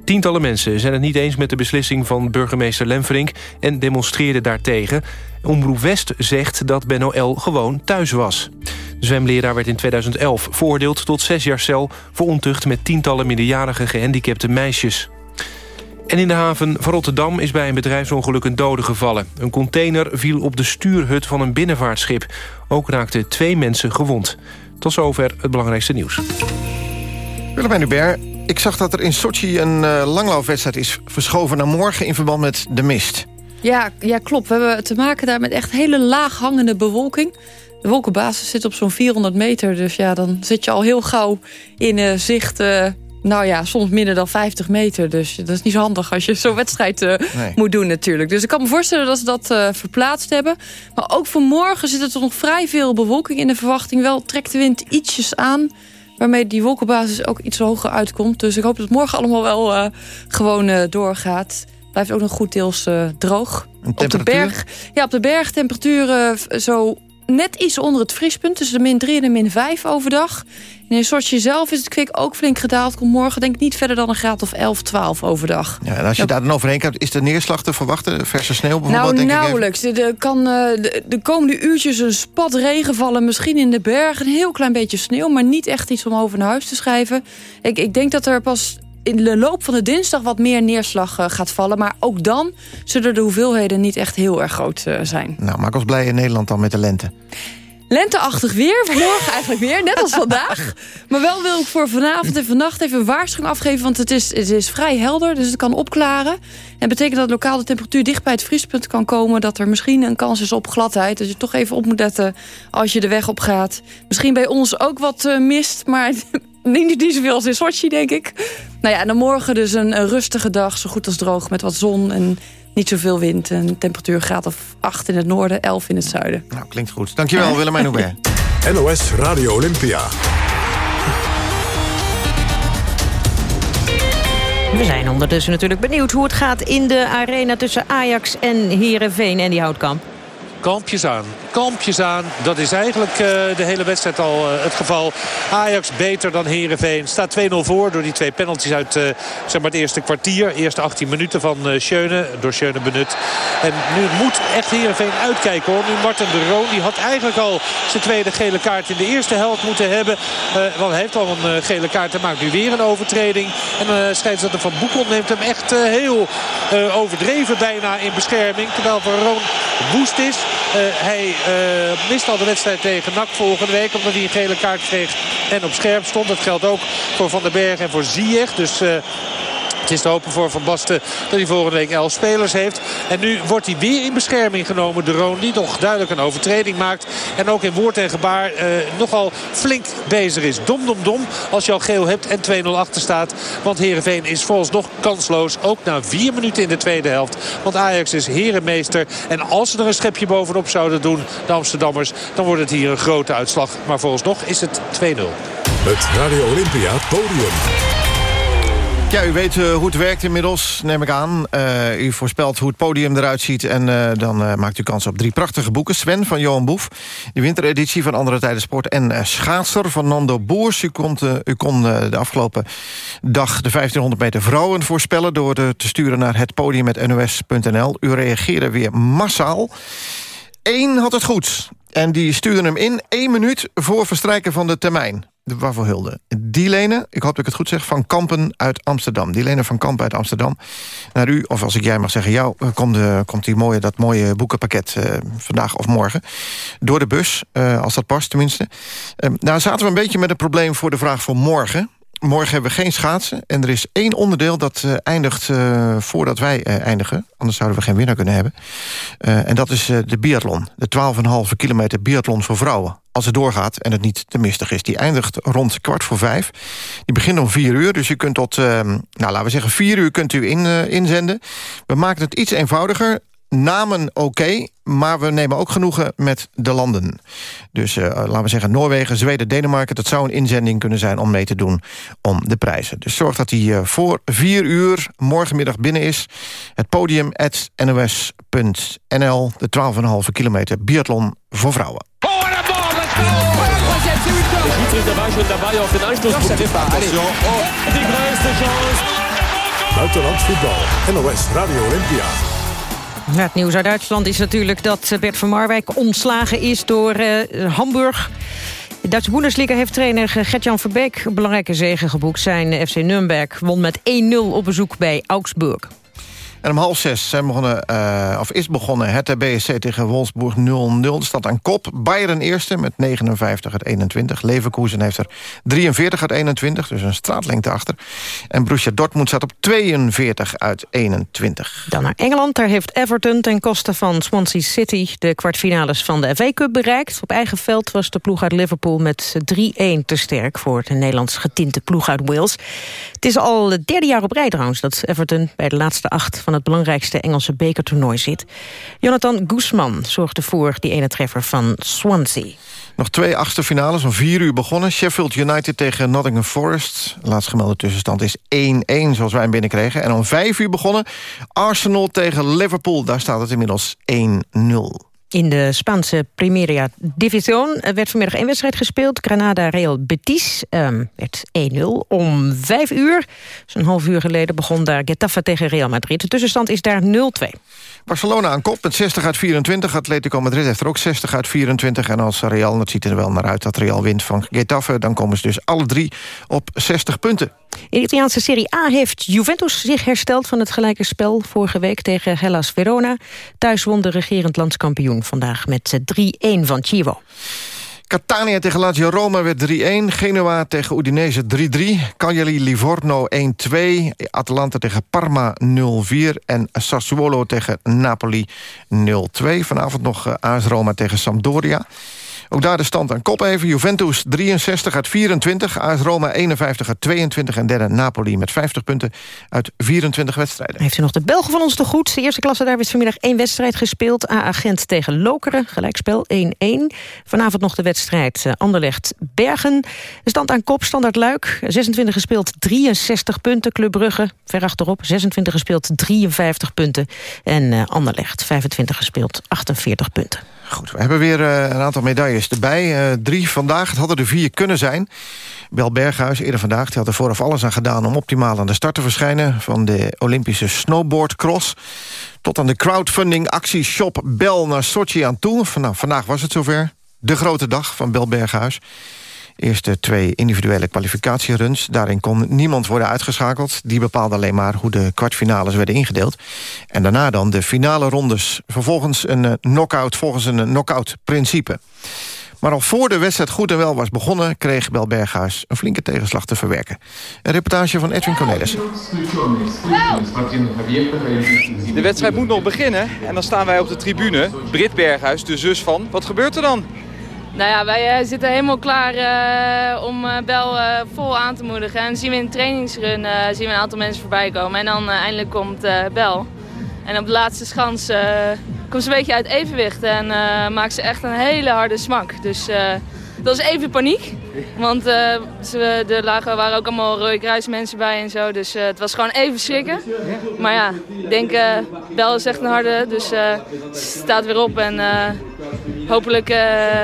Tientallen mensen zijn het niet eens met de beslissing van burgemeester Lemverink... en demonstreerden daartegen. Omroep West zegt dat Benno L. gewoon thuis was. De zwemleraar werd in 2011 veroordeeld tot zes jaar cel... voor ontucht met tientallen minderjarige gehandicapte meisjes. En in de haven van Rotterdam is bij een bedrijfsongeluk een dode gevallen. Een container viel op de stuurhut van een binnenvaartschip. Ook raakten twee mensen gewond. Tot zover het belangrijkste nieuws. Willemijn Hubert, ik zag dat er in Sochi een uh, langlaufwedstrijd is verschoven naar morgen... in verband met de mist. Ja, ja, klopt. We hebben te maken daar met echt hele laag hangende bewolking. De wolkenbasis zit op zo'n 400 meter. Dus ja, dan zit je al heel gauw in uh, zicht... Uh, nou ja, soms minder dan 50 meter. Dus dat is niet zo handig als je zo'n wedstrijd uh, nee. moet doen natuurlijk. Dus ik kan me voorstellen dat ze dat uh, verplaatst hebben. Maar ook voor morgen zit er toch nog vrij veel bewolking in de verwachting. Wel trekt de wind ietsjes aan. Waarmee die wolkenbasis ook iets hoger uitkomt. Dus ik hoop dat het morgen allemaal wel uh, gewoon doorgaat. Blijft ook nog goed deels droog. Op de berg, ja, op de berg temperaturen zo net iets onder het vriespunt. Tussen de min 3 en de min 5 overdag. In Sochi zelf is het kwik ook flink gedaald. Komt morgen denk ik niet verder dan een graad of 11, 12 overdag. Ja, en als je daar dan overheen kijkt, is de neerslag te verwachten? Verse sneeuw bijvoorbeeld? Nou, nauwelijks. Er kan de, de, komende uurtjes een spat regen vallen. Misschien in de bergen. Een heel klein beetje sneeuw. Maar niet echt iets om over naar huis te schrijven. Ik, ik denk dat er pas in de loop van de dinsdag wat meer neerslag uh, gaat vallen. Maar ook dan zullen de hoeveelheden niet echt heel erg groot uh, zijn. Nou, maak ons blij in Nederland dan met de lente. Lenteachtig weer, vanmorgen eigenlijk weer, net als vandaag. Maar wel wil ik voor vanavond en vannacht even een waarschuwing afgeven... want het is, het is vrij helder, dus het kan opklaren. En betekent dat lokaal de temperatuur dicht bij het vriespunt kan komen... dat er misschien een kans is op gladheid. Dus je toch even op moet letten als je de weg op gaat. Misschien bij ons ook wat uh, mist, maar niet, niet zoveel als in Sochi, denk ik. Nou ja, en dan morgen dus een, een rustige dag, zo goed als droog... met wat zon en niet zoveel wind. Een temperatuur graad of 8 in het noorden, 11 in het zuiden. Nou, klinkt goed. Dankjewel, ja. Willemijn Hubert. NOS Radio Olympia. We zijn ondertussen natuurlijk benieuwd hoe het gaat in de arena tussen Ajax en Heerenveen en die houtkamp. Kalmpjes aan. Kalmpjes aan. Dat is eigenlijk uh, de hele wedstrijd al uh, het geval. Ajax beter dan Herenveen. Staat 2-0 voor door die twee penalties uit uh, zeg maar het eerste kwartier. Eerste 18 minuten van Schöne. Door Schöne benut. En nu moet echt Herenveen uitkijken hoor. Nu Martin de Roon. Die had eigenlijk al zijn tweede gele kaart in de eerste helft moeten hebben. want hij heeft al een gele kaart. Hij maakt nu weer een overtreding. En uh, scheidsrechter Van Boekel neemt hem echt heel overdreven bijna in bescherming. Terwijl Van Roon woest is. Hij uh, mist al de wedstrijd tegen NAC volgende week. Omdat hij een gele kaart kreeg en op scherp stond. Dat geldt ook voor Van den Berg en voor Ziyech. Dus uh, Het is te hopen voor Van Basten dat hij volgende week 11 spelers heeft. En nu wordt hij weer in bescherming genomen. De Roon die toch duidelijk een overtreding maakt. En ook in woord en gebaar eh, nogal flink bezig is. Dom, dom, dom als je al geel hebt en 2-0 achter staat. Want Heerenveen is nog kansloos. Ook na vier minuten in de tweede helft. Want Ajax is herenmeester. En als ze er een schepje bovenop zouden doen, de Amsterdammers... dan wordt het hier een grote uitslag. Maar nog is het 2-0. Het Radio Olympia podium. Ja, u weet uh, hoe het werkt inmiddels, neem ik aan. Uh, u voorspelt hoe het podium eruit ziet... en uh, dan maakt u kans op drie prachtige boeken. Sven van Johan Boef, de wintereditie van Andere Tijden Sport... en Schaatser van Nando Boers. U, u kon de afgelopen dag de 1500 meter vrouwen voorspellen... door te sturen naar het podium met nos.nl. U reageerde weer massaal. Eén had het goed. En die stuurde hem in één minuut voor verstrijken van de termijn waarvoor hulde. Dielene, ik hoop dat ik het goed zeg, van Kampen uit Amsterdam. Dielene van Kampen uit Amsterdam. Naar u, of als ik jij mag zeggen jou... Eh, komt, de, komt die mooie, dat mooie boekenpakket uh, vandaag of morgen. Door de bus, uh, als dat past tenminste. Uh, nou zaten we een beetje met een probleem voor de vraag voor morgen. Morgen hebben we geen schaatsen. En er is één onderdeel dat eindigt voordat wij eindigen. Anders zouden we geen winnaar kunnen hebben. en dat is de biathlon. De 12,5 kilometer biathlon voor vrouwen. Als het doorgaat en het niet te mistig is. Die eindigt rond kwart voor vijf. Die begint om vier uur. Dus je kunt tot, nou laten we zeggen, vier uur kunt u in, inzenden. We maken het iets eenvoudiger namen oké, maar we nemen ook genoegen met de landen. Dus uh, laten we zeggen Noorwegen, Zweden, Denemarken... dat zou een inzending kunnen zijn om mee te doen om de prijzen. Dus zorg dat hij uh, voor vier uur morgenmiddag binnen is. Het podium at nos.nl, de 12,5 kilometer biathlon voor vrouwen. Buitenlands voetbal, NOS Radio Olympia. Ja, het nieuws uit Duitsland is natuurlijk dat Bert van Marwijk ontslagen is door uh, Hamburg. De Duitse Bundesliga heeft trainer Gertjan Verbeek een belangrijke zegen geboekt. Zijn FC Nürnberg won met 1-0 op bezoek bij Augsburg. En om half zes zijn begonnen, uh, of is begonnen het BSC tegen Wolfsburg 0-0. De staat aan kop. Bayern eerste met 59 uit 21. Leverkusen heeft er 43 uit 21, dus een straatlengte achter. En Borussia Dortmund staat op 42 uit 21. Dan naar Engeland. Daar heeft Everton ten koste van Swansea City... de kwartfinales van de FA Cup bereikt. Op eigen veld was de ploeg uit Liverpool met 3-1 te sterk... voor de Nederlands getinte ploeg uit Wales. Het is al het derde jaar op rij trouwens... dat Everton bij de laatste acht van het belangrijkste Engelse bekertoernooi zit. Jonathan Guzman zorgde voor die ene treffer van Swansea. Nog twee achtste finales om vier uur begonnen. Sheffield United tegen Nottingham Forest. Laatst gemelde tussenstand is 1-1, zoals wij hem binnenkregen. En om vijf uur begonnen Arsenal tegen Liverpool. Daar staat het inmiddels 1-0. In de Spaanse Primera División werd vanmiddag één wedstrijd gespeeld. Granada Real Betis um, werd 1-0 om vijf uur. Dus een half uur geleden begon daar Getafe tegen Real Madrid. De tussenstand is daar 0-2. Barcelona aan kop met 60 uit 24. Atletico Madrid heeft er ook 60 uit 24. En als Real, het ziet er wel naar uit dat Real wint van Getafe... dan komen ze dus alle drie op 60 punten. In de Italiaanse Serie A heeft Juventus zich hersteld van het gelijke spel... vorige week tegen Hellas Verona. Thuis won de regerend landskampioen vandaag met 3-1 van Chivo. Catania tegen Lazio Roma werd 3-1. Genoa tegen Udinese 3-3. Cagliari Livorno 1-2. Atalanta tegen Parma 0-4. En Sassuolo tegen Napoli 0-2. Vanavond nog eh, AS Roma tegen Sampdoria. Ook daar de stand aan kop even. Juventus 63 uit 24. AS Roma 51 uit 22. En derde Napoli met 50 punten uit 24 wedstrijden. Heeft u nog de Belgen van ons te goed? De eerste klasse daar werd vanmiddag één wedstrijd gespeeld. A-agent tegen Lokeren, gelijkspel 1-1. Vanavond nog de wedstrijd eh, Anderlecht-Bergen. De stand aan kop, standaard Luik. 26 gespeeld, 63 punten. Club Brugge, ver achterop. 26 gespeeld, 53 punten. En uh, Anderlecht, 25 gespeeld, 48 punten. Goed, we hebben weer uh, een aantal medailles erbij. Uh, drie vandaag, het hadden er vier kunnen zijn. Bel Berghuis, eerder vandaag, die had er vooraf alles aan gedaan... om optimaal aan de start te verschijnen... van de Olympische snowboardcross... tot aan de crowdfunding actie Shop Bel naar Sochi aan toe. Nou, vandaag was het zover. De grote dag van Bel Berghuis eerste twee individuele kwalificatieruns. Daarin kon niemand worden uitgeschakeld. Die bepaalde alleen maar hoe de kwartfinales werden ingedeeld. En daarna dan de finale rondes. Vervolgens een eh, knockout volgens een knockout principe. Maar al voor de wedstrijd goed en wel was begonnen... kreeg Bel Berghuis een flinke tegenslag te verwerken. Een reportage van Edwin Cornelis. De wedstrijd moet nog beginnen en dan staan wij op de tribune. Brit Berghuis, de zus van. Wat gebeurt er dan? Nou ja, wij uh, zitten helemaal klaar uh, om uh, Bel vol aan te moedigen. En zien we in de trainingsrun zien we een aantal mensen voorbij komen. En dan eindelijk komt Bel. En op de laatste schans komt ze een beetje uit evenwicht. En maakt ze echt een hele harde smak. Dus dat was even paniek. Want uh, ze, er lagen, waren ook allemaal rode kruismensen bij en zo. Dus uh, het was gewoon even schrikken. Maar ja, ik denk, uh, Bel is echt een harde. Dus ze staat weer op. En hopelijk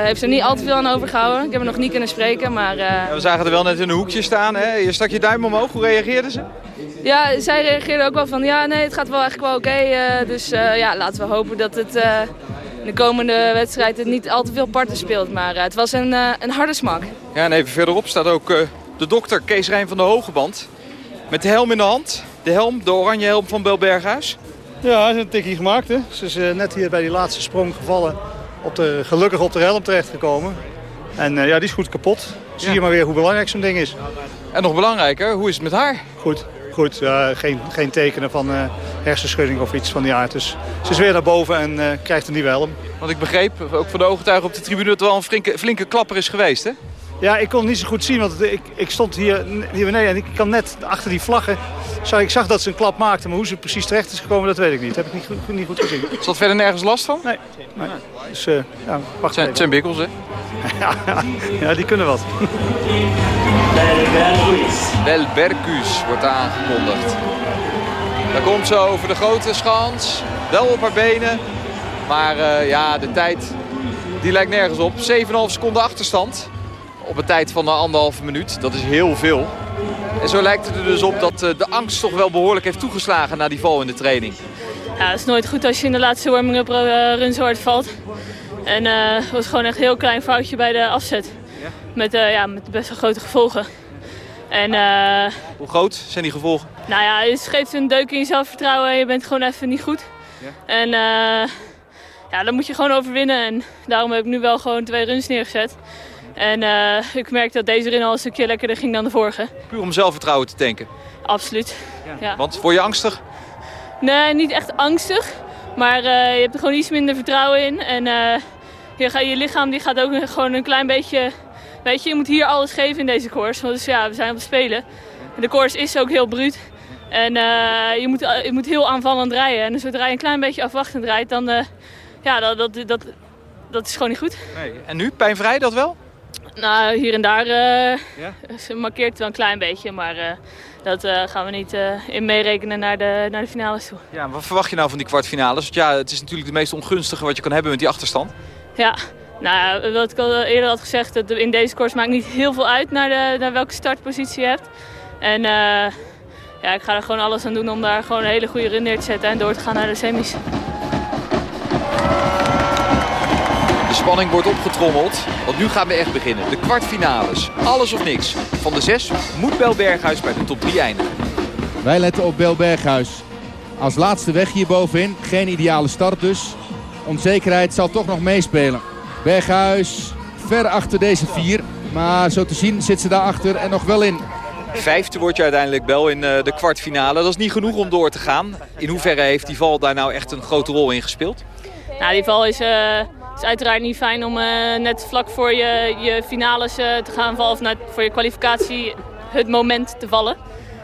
heeft ze er niet al te veel aan overgehouden. Ik heb haar nog niet kunnen spreken. Maar, ja, we zagen er wel net in een hoekje staan. Hè? Je stak je duim omhoog. Hoe reageerde ze? Ja, zij reageerde ook wel van ja, nee, het gaat wel eigenlijk wel oké. Okay. dus ja, laten we hopen dat het de komende wedstrijd het niet al te veel parten speelt. Maar uh, het was een, uh, een harde smak. Ja, en even verderop staat ook uh, de dokter Kees Rijn van de Hogeband. Met de helm in de hand. De helm, de oranje helm van Belberghuis. Ja, dat is een tikkie gemaakt. Hè. Ze is net hier bij die laatste sprong gevallen. Op de, gelukkig op de helm terechtgekomen. En ja, die is goed kapot. Zie ja. je maar weer hoe belangrijk zo'n ding is. En nog belangrijker, hoe is het met haar? Goed goed, uh, geen, geen tekenen van uh, hersenschudding of iets van die aard. Dus ze is weer naar boven en uh, krijgt een nieuwe helm. Want ik begreep, ook van de ooggetuigen op de tribune, dat het wel een flinke, flinke klapper is geweest, hè? Ja, ik kon het niet zo goed zien, want ik, ik stond hier, hier beneden en ik kan net achter die vlaggen... Zag, ik zag dat ze een klap maakte, maar hoe ze precies terecht is gekomen, dat weet ik niet. Dat heb ik niet goed, niet goed gezien. Zat verder nergens last van? Nee. nee. Dus, ja, wacht het zijn bikkels, hè? ja, die kunnen wat. Belbercus wordt aangekondigd. Daar komt ze over de grote schans. Wel op haar benen. Maar uh, ja, de tijd die lijkt nergens op. 7,5 seconden achterstand. Op een tijd van anderhalve minuut. Dat is heel veel. En zo lijkt het er dus op dat uh, de angst toch wel behoorlijk heeft toegeslagen na die val in de training. Ja, het is nooit goed als je in de laatste warming-up uh, run zo hard valt. En het was gewoon echt een heel klein foutje bij de afzet. Ja? Met, ja, met best wel grote gevolgen. En, uh, Hoe groot zijn die gevolgen? Nou ja, het geeft een deuk in je zelfvertrouwen en je bent gewoon even niet goed. Ja. En uh, ja, dan moet je gewoon overwinnen. En daarom heb ik nu wel gewoon twee runs neergezet. En uh, ik merk dat deze run al een stukje lekkerder ging dan de vorige. Puur om zelfvertrouwen te tanken? Absoluut. Ja. ja. Want, word je angstig? Nee, niet echt angstig. Maar je hebt er gewoon iets minder vertrouwen in. En je, je lichaam die gaat ook gewoon een klein beetje Weet je, je moet hier alles geven in deze course. Want dus ja, we zijn op het spelen. En de course is ook heel bruut. En je, moet, je moet heel aanvallend rijden. En zodra je een klein beetje afwachtend rijdt, dan ja, dat, dat, dat, dat is gewoon niet goed. Nee. En nu, pijnvrij dat wel? Nou, hier en daar ja? markeert het wel een klein beetje. Maar dat gaan we niet in meerekenen naar de, naar de finales toe. Ja, wat verwacht je nou van die kwartfinales? Want ja, het is natuurlijk de meest ongunstige wat je kan hebben met die achterstand. Ja, nou, wat ik al eerder had gezegd, dat in deze course maakt niet heel veel uit naar, de, naar welke startpositie je hebt. En uh, ja, ik ga er gewoon alles aan doen om daar gewoon een hele goede run neer te zetten en door te gaan naar de semis. De spanning wordt opgetrommeld, want nu gaan we echt beginnen. De kwartfinales, alles of niks. Van de zes moet Bel Berghuis bij de top 3 eindigen. Wij letten op Bel Berghuis. Als laatste weg hier bovenin, geen ideale start dus. Onzekerheid zal toch nog meespelen. Berghuis ver achter deze vier. Maar zo te zien zit ze daarachter en nog wel in. Vijfde wordt je uiteindelijk Bel in eh, de kwartfinale. Dat is niet genoeg om door te gaan. In hoeverre heeft die val daar nou echt een grote rol in gespeeld? Nou, die val is, uh, is uiteraard niet fijn om uh, net vlak voor je, je finales te gaan vallen. Of net voor je kwalificatie het moment te vallen.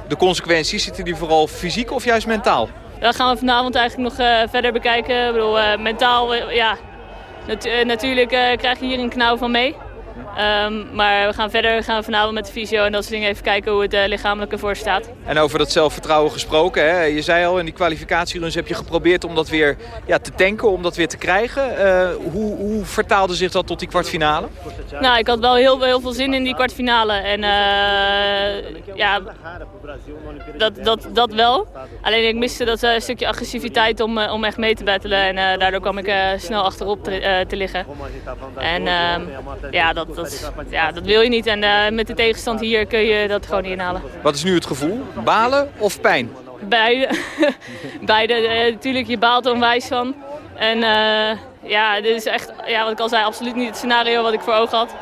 De consequenties zitten die vooral fysiek of juist mentaal? Dat gaan we vanavond eigenlijk nog verder bekijken. Ik bedoel, mentaal, ja, eh, natuurlijk krijg je hier een knauw van mee. Um, maar we gaan verder, we gaan vanavond met de fysio en dat soort dingen even kijken hoe het uh, lichamelijk ervoor staat. En over dat zelfvertrouwen gesproken, hè? je zei al in die kwalificatieruns heb je geprobeerd om dat weer ja, te tanken, om dat weer te krijgen. Uh, hoe, hoe, vertaalde zich dat tot die kwartfinale? Nou, ik had wel heel, heel veel zin in die kwartfinale en uh, ja, dat, dat, dat wel. Alleen ik miste dat stukje agressiviteit om, om echt mee te battelen en daardoor kwam ik snel achterop te, te liggen. En ehm, ja, dat ja, dat wil je niet. En uh, met de tegenstand hier kun je dat gewoon niet inhalen. Wat is nu het gevoel? Balen of pijn? Beide. Beide. Uh, natuurlijk, je baalt er onwijs van. En uh, ja, dit is echt, ja, wat ik al zei, absoluut niet het scenario wat ik voor ogen had.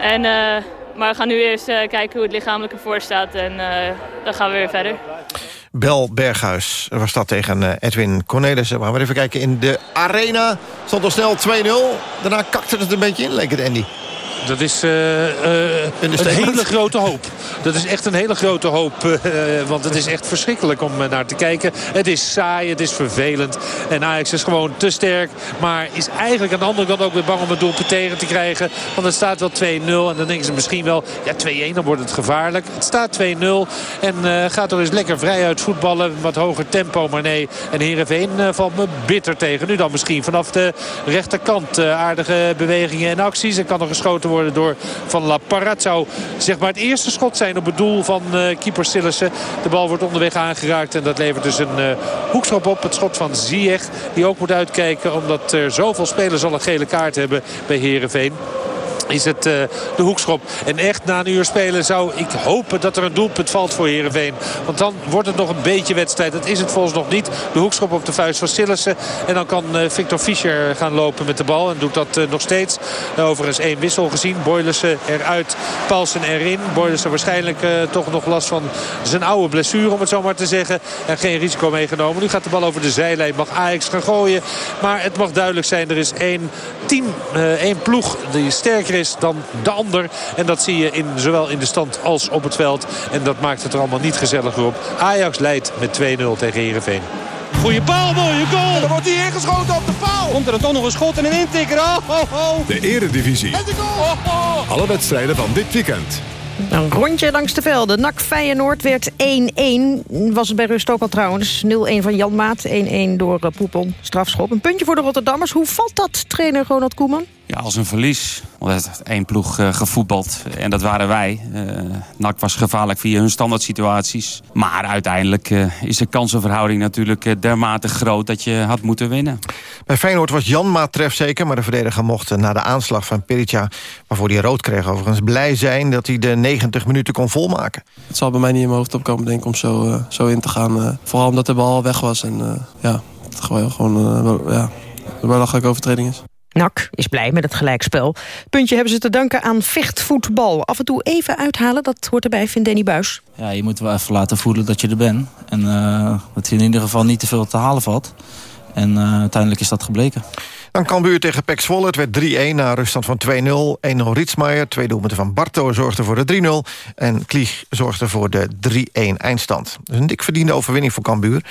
En, uh, maar we gaan nu eerst uh, kijken hoe het lichamelijk ervoor staat en uh, dan gaan we weer verder. Bel Berghuis was dat tegen Edwin Cornelissen. Maar we even kijken in de arena. Stond al snel 2-0. Daarna kakte het een beetje in, leek het Andy. Dat is uh, uh, een hele grote hoop. Dat is echt een hele grote hoop. Uh, want het is echt verschrikkelijk om naar te kijken. Het is saai, het is vervelend. En Ajax is gewoon te sterk. Maar is eigenlijk aan de andere kant ook weer bang om het doelpunt tegen te krijgen. Want het staat wel 2-0. En dan denken ze misschien wel, ja 2-1, dan wordt het gevaarlijk. Het staat 2-0. En gaat er eens lekker vrij uit voetballen. Wat hoger tempo, maar nee. En Heerenveen valt me bitter tegen. Nu dan misschien vanaf de rechterkant. aardige bewegingen en acties. Er kan er geschoten worden worden door Van La. Het zou zeg maar het eerste schot zijn op het doel van uh, keeper Sillissen. De bal wordt onderweg aangeraakt en dat levert dus een uh, hoekschop op. Het schot van Ziyech die ook moet uitkijken omdat er zoveel spelers al een gele kaart hebben bij Herenveen is het uh, de hoekschop. En echt na een uur spelen zou ik hopen dat er een doelpunt valt voor Heerenveen. Want dan wordt het nog een beetje wedstrijd. Dat is het volgens nog niet. De hoekschop op de vuist van Sillissen. En dan kan uh, Victor Fischer gaan lopen met de bal. En doet dat uh, nog steeds. overigens één wissel gezien. Boylissen eruit. Paulsen erin. Boylissen waarschijnlijk toch nog last van zijn oude blessure om het zo maar te zeggen. En geen risico meegenomen. Nu gaat de bal over de zijlijn. Mag Ajax gaan gooien. Maar het mag duidelijk zijn. Er is één team, één ploeg die sterker is dan de ander. En dat zie je in, zowel in de stand als op het veld. En dat maakt het er allemaal niet gezelliger op. Ajax leidt met 2-0 tegen Heerenveen. Goeie paal, mooie goal. En dan wordt hij ingeschoten op de paal. Komt er dan toch nog een schot en een intikker. Oh, oh, oh. De eredivisie. En de goal. Oh, oh. Alle wedstrijden van dit weekend. Een rondje langs de velden. NAC Feyenoord werd 1-1. Was het bij rust ook al trouwens. 0-1 van Jan Maat, 1-1 door uh, Poepon. Strafschop. Een puntje voor de Rotterdammers. Hoe valt dat, trainer Ronald Koeman? Ja, als een verlies. Er heeft één ploeg uh, gevoetbald. En dat waren wij. Uh, NAC was gevaarlijk via hun standaard situaties. Maar uiteindelijk uh, is de kansenverhouding natuurlijk dermate groot... dat je had moeten winnen. Bij Feyenoord was Jan Maat trefzeker... maar de verdediger mocht na de aanslag van Perica... waarvoor hij rood kreeg overigens... blij zijn dat hij de 90 minuten kon volmaken. Het zal bij mij niet in mijn hoofd opkomen denk ik, om zo, zo in te gaan. vooral omdat de bal weg was. En ja, het gewoon, gewoon ja, een belachelijke overtreding is. NAC is blij met het gelijkspel. Puntje hebben ze te danken aan vechtvoetbal. Af en toe even uithalen, dat hoort erbij, vindt Danny Buis. Ja, je moet wel even laten voelen dat je er bent. En dat je in ieder geval niet te veel te halen valt. En uh, uiteindelijk is dat gebleken. Dan Cambuur tegen Pek Zwolle. Het werd 3-1 na ruststand van 2-0. 1-0 Rietsmaier. Twee doelpunten van Barto zorgde voor de 3-0. En Klieg zorgde voor de 3-1 eindstand. Dus een dik verdiende overwinning voor Cambuur.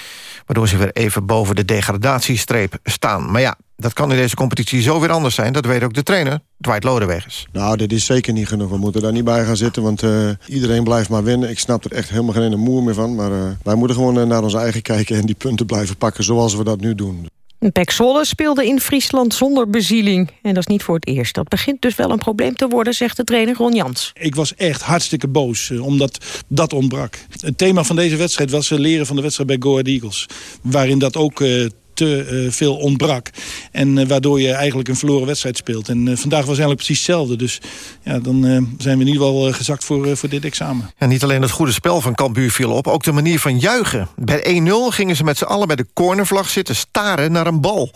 Waardoor ze weer even boven de degradatiestreep staan. Maar ja, dat kan in deze competitie zo weer anders zijn. Dat weet ook de trainer, Dwight Lodewegers. Nou, dit is zeker niet genoeg. We moeten daar niet bij gaan zitten, want uh, iedereen blijft maar winnen. Ik snap er echt helemaal geen moer meer van. Maar uh, wij moeten gewoon uh, naar ons eigen kijken... en die punten blijven pakken zoals we dat nu doen. Pek speelde in Friesland zonder bezieling. En dat is niet voor het eerst. Dat begint dus wel een probleem te worden, zegt de trainer Ron Jans. Ik was echt hartstikke boos, omdat dat ontbrak. Het thema van deze wedstrijd was leren van de wedstrijd bij Go Ahead Eagles. Waarin dat ook te uh, veel ontbrak. En uh, waardoor je eigenlijk een verloren wedstrijd speelt. En uh, vandaag was eigenlijk precies hetzelfde. Dus ja, dan zijn we in ieder geval gezakt voor, voor dit examen. Ja, niet alleen het goede spel van Cambuur viel op, ook de manier van juichen. Bij 1-0 gingen ze met z'n allen bij de cornervlag zitten staren naar een bal.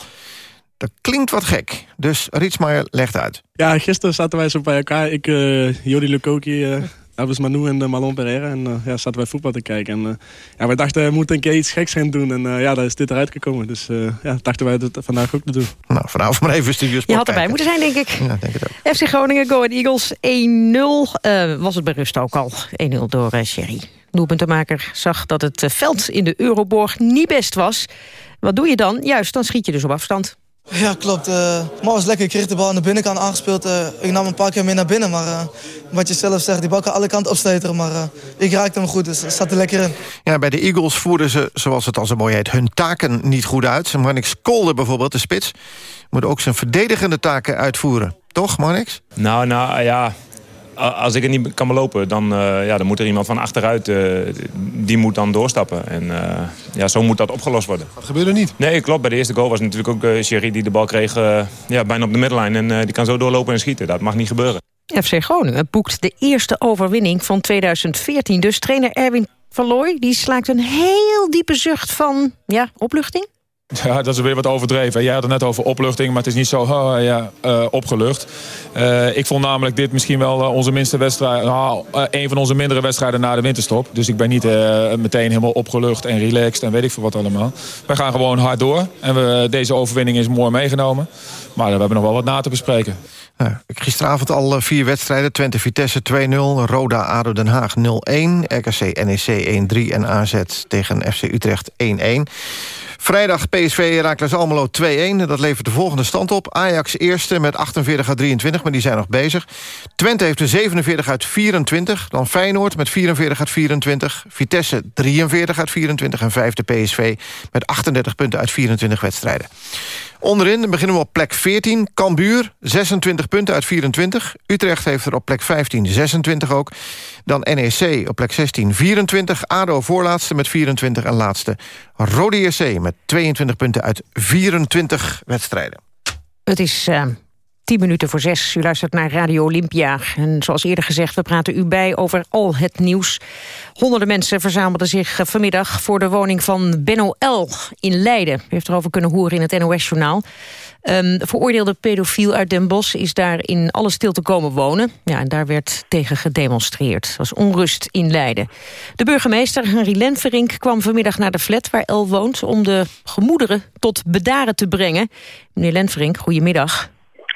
Dat klinkt wat gek, dus Rietsmaier legt uit. Ja, gisteren zaten wij zo bij elkaar. Ik, uh, Jody Lukoki, Elvis Manu en uh, Marlon Pereira. En uh, ja, zaten wij voetbal te kijken. En uh, ja, wij dachten, we moeten een keer iets geks gaan doen. En ja, daar is dit eruit gekomen. Dus ja, dachten wij het vandaag ook te doen. Nou, vanavond maar even Studio Je had erbij moeten zijn, denk ik. Ja, denk het ook. FC Groningen, Go Ahead Eagles 1-0. was het bij rust ook al. 1-0 door Sherry. Doelpuntenmaker zag dat het veld in de Euroborg niet best was. Wat doe je dan? Juist, dan schiet je dus op afstand. Ja, klopt. Uh, maar was lekker. Ik kreeg de bal aan de binnenkant aangespeeld. Uh, ik nam een paar keer mee naar binnen. Maar uh, wat je zelf zegt, die bal kan alle kanten opsteteren. Maar ik raakte hem goed, dus het zat er lekker in. Ja, bij de Eagles voerden ze, zoals het al zo mooi heet... hun taken niet goed uit. Marnix Kolder bijvoorbeeld, de spits... moet ook zijn verdedigende taken uitvoeren. Toch, Marnix? Nou, nou ja, als ik het niet kan belopen, dan, uh, ja, dan moet er iemand van achteruit... Uh, die moet dan doorstappen. En uh, ja, zo moet dat opgelost worden. Dat gebeurde niet? Nee, klopt. Bij de eerste goal was natuurlijk ook uh, Sherry die de bal kreeg... ja, bijna op de middenlijn. En die kan zo doorlopen en schieten. Dat mag niet gebeuren. FC Groningen boekt de eerste overwinning van 2014. Dus trainer Erwin van Looy die slaakt een heel diepe zucht van ja, opluchting. Ja, dat is weer wat overdreven. Jij had het net over opluchting, maar het is niet zo oh, ja, uh, opgelucht. Uh, ik vond namelijk dit misschien wel uh, onze minste wedstrijd... Nou, een van onze mindere wedstrijden na de winterstop. Dus ik ben niet meteen helemaal opgelucht en relaxed en weet ik veel wat allemaal. Wij gaan gewoon hard door. En we, deze overwinning is mooi meegenomen. Maar we hebben nog wel wat na te bespreken. Nou, gisteravond al vier wedstrijden. Twente Vitesse 2-0, Roda ADO Den Haag 0-1... RKC NEC 1-3 en AZ tegen FC Utrecht 1-1. Vrijdag PSV Heracles Almelo 2-1. Dat levert de volgende stand op. Ajax eerste met 48 uit 23, maar die zijn nog bezig. Twente heeft een 47 uit 24. Dan Feyenoord met 44 uit 24. Vitesse 43 uit 24. En vijfde PSV met 38 punten uit 24 wedstrijden. Onderin beginnen we op plek 14. Cambuur, 26 punten uit 24. Utrecht heeft er op plek 15 26 ook. Dan NEC op plek 16 24. ADO voorlaatste met 24 en laatste. Rode JC met 22 punten uit 24 wedstrijden. Het is uh, 10 minuten voor 6. U luistert naar Radio Olympia. En zoals eerder gezegd, we praten u bij over al het nieuws. Honderden mensen verzamelden zich vanmiddag voor de woning van Benno L. in Leiden. U heeft erover kunnen horen in het NOS-journaal. Um, veroordeelde pedofiel uit Den Bosch is daar in alle stilte komen wonen. Ja, en daar werd tegen gedemonstreerd. Er was onrust in Leiden. De burgemeester, Henry Lenverink, kwam vanmiddag naar de flat waar El woont... om de gemoederen tot bedaren te brengen. Meneer Lenverink, goedemiddag.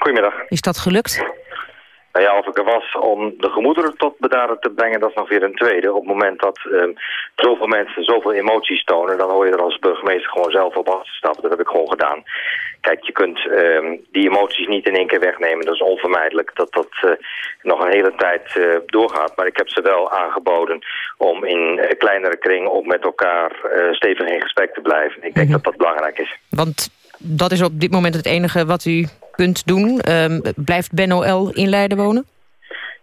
Goedemiddag. Is dat gelukt? Nou ja, of ik er was om de gemoederen tot bedaren te brengen, dat is nog weer een tweede. Op het moment dat um, zoveel mensen zoveel emoties tonen, dan hoor je er als burgemeester gewoon zelf op af te stappen. Dat heb ik gewoon gedaan. Kijk, je kunt um, die emoties niet in één keer wegnemen. Dat is onvermijdelijk dat dat uh, nog een hele tijd uh, doorgaat. Maar ik heb ze wel aangeboden om in uh, kleinere kringen ook met elkaar stevig in gesprek te blijven. Ik denk mm -hmm. dat dat belangrijk is. Want dat is op dit moment het enige wat u kunt doen. Um, blijft Benno L. in Leiden wonen?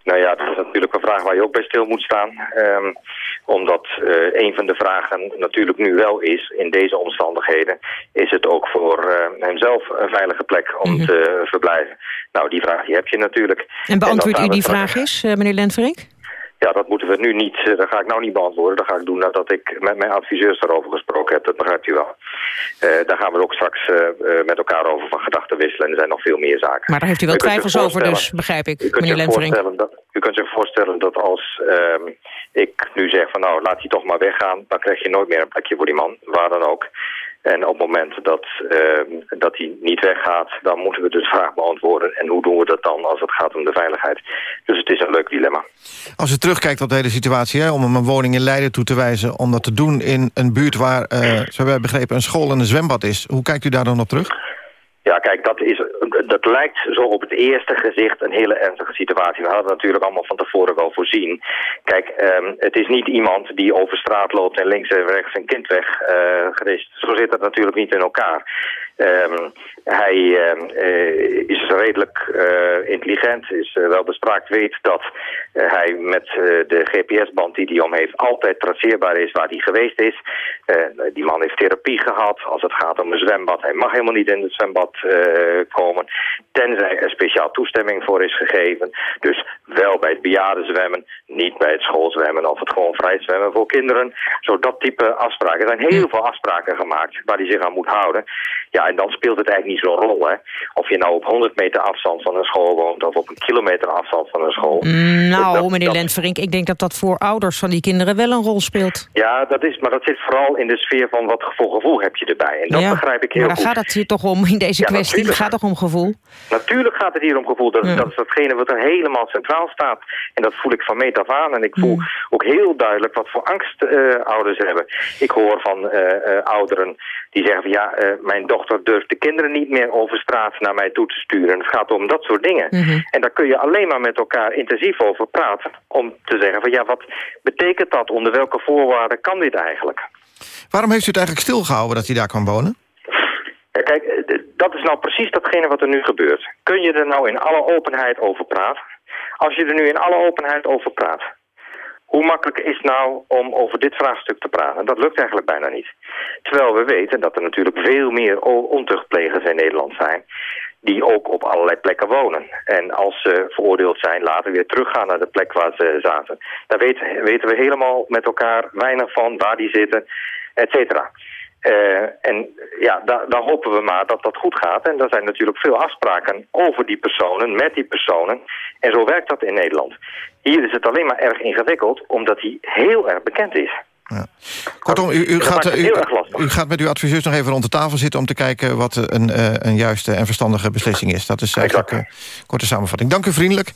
Nou ja, dat is natuurlijk een vraag waar je ook bij stil moet staan. Um, omdat uh, een van de vragen natuurlijk nu wel is, in deze omstandigheden... is het ook voor uh, hemzelf een veilige plek om mm -hmm. te verblijven. Nou, die vraag die heb je natuurlijk. En beantwoordt en u die vraag eens, uh, meneer Lentverink? Ja, dat moeten we nu niet, dat ga ik nou niet beantwoorden. Dat ga ik doen nadat ik met mijn adviseurs daarover gesproken heb. Dat begrijpt u wel. Uh, daar gaan we ook straks uh, uh, met elkaar over van gedachten wisselen. En er zijn nog veel meer zaken. Maar daar heeft u wel twijfels over dus, begrijp ik, meneer Lenvering. U kunt zich voorstellen dat als uh, ik nu zeg van nou, laat hij toch maar weggaan... dan krijg je nooit meer een plekje voor die man, waar dan ook. En op het moment dat, uh, dat hij niet weggaat, dan moeten we dus de vraag beantwoorden. En hoe doen we dat dan als het gaat om de veiligheid? Dus het is een leuk dilemma. Als u terugkijkt op de hele situatie, hè, om hem een woning in Leiden toe te wijzen... om dat te doen in een buurt waar, uh, zo hebben wij begrepen, een school en een zwembad is. Hoe kijkt u daar dan op terug? Ja, kijk, dat, is, dat lijkt zo op het eerste gezicht een hele ernstige situatie. We hadden het natuurlijk allemaal van tevoren wel voorzien. Kijk, um, het is niet iemand die over straat loopt en links en rechts een kind weg uh. Zo zit het natuurlijk niet in elkaar. Um, hij uh, is redelijk uh, intelligent, is uh, wel bespraakt, weet dat hij met de GPS-band die hij om heeft altijd traceerbaar is waar hij geweest is. die man heeft therapie gehad als het gaat om een zwembad. Hij mag helemaal niet in het zwembad komen, tenzij er speciaal toestemming voor is gegeven. Dus wel bij het bejaardenzwemmen, niet bij het schoolzwemmen of het gewoon vrij zwemmen voor kinderen. Zo dat type afspraken. Er zijn heel veel afspraken gemaakt waar hij zich aan moet houden. Ja, en dan speelt het eigenlijk niet zo'n rol. Hè? Of je nou op 100 meter afstand van een school woont... of op een kilometer afstand van een school. Mm, nou, dat, meneer dat... Lentverink, ik denk dat dat voor ouders van die kinderen wel een rol speelt. Ja, dat is, maar dat zit vooral in de sfeer van wat voor gevoel heb je erbij. En dat ja, begrijp ik heel maar goed. gaat het hier toch om in deze Ja, kwestie? Het gaat toch om gevoel? Natuurlijk gaat het hier om gevoel. Dat, Ja. dat is datgene wat er helemaal centraal staat. En dat voel ik van meet af aan. En ik voel ook heel duidelijk wat voor angst eh, ouders hebben. Ik hoor van eh, eh, ouderen die zeggen van ja, mijn dochter durft de kinderen niet meer over straat naar mij toe te sturen. Het gaat om dat soort dingen. En daar kun je alleen maar met elkaar intensief over praten. Om te zeggen van ja, wat betekent dat? Onder welke voorwaarden kan dit eigenlijk? Waarom heeft u het eigenlijk stilgehouden dat hij daar kwam wonen? Ja, Kijk, eh, dat is nou precies datgene wat er nu gebeurt. Kun je er nou in alle openheid over praten? Als je er nu in alle openheid over praat, hoe makkelijk is nou om over dit vraagstuk te praten? Dat lukt eigenlijk bijna niet. Terwijl we weten dat er natuurlijk veel meer ontuchtplegers in Nederland zijn die ook op allerlei plekken wonen. En als ze veroordeeld zijn, later weer teruggaan naar de plek waar ze zaten. Daar weten, weten we helemaal met elkaar weinig van, waar die zitten, et cetera. En ja, da dan hopen we maar dat dat goed gaat. En er zijn natuurlijk veel afspraken over die personen, met die personen. En zo werkt dat in Nederland. Hier is het alleen maar erg ingewikkeld, omdat hij heel erg bekend is. Ja. Kortom, u, u, gaat, u, u, gaat met uw adviseurs nog even rond de tafel zitten... om te kijken wat een, uh, een juiste en verstandige beslissing is. Dat is eigenlijk een uh, korte samenvatting. Dank u vriendelijk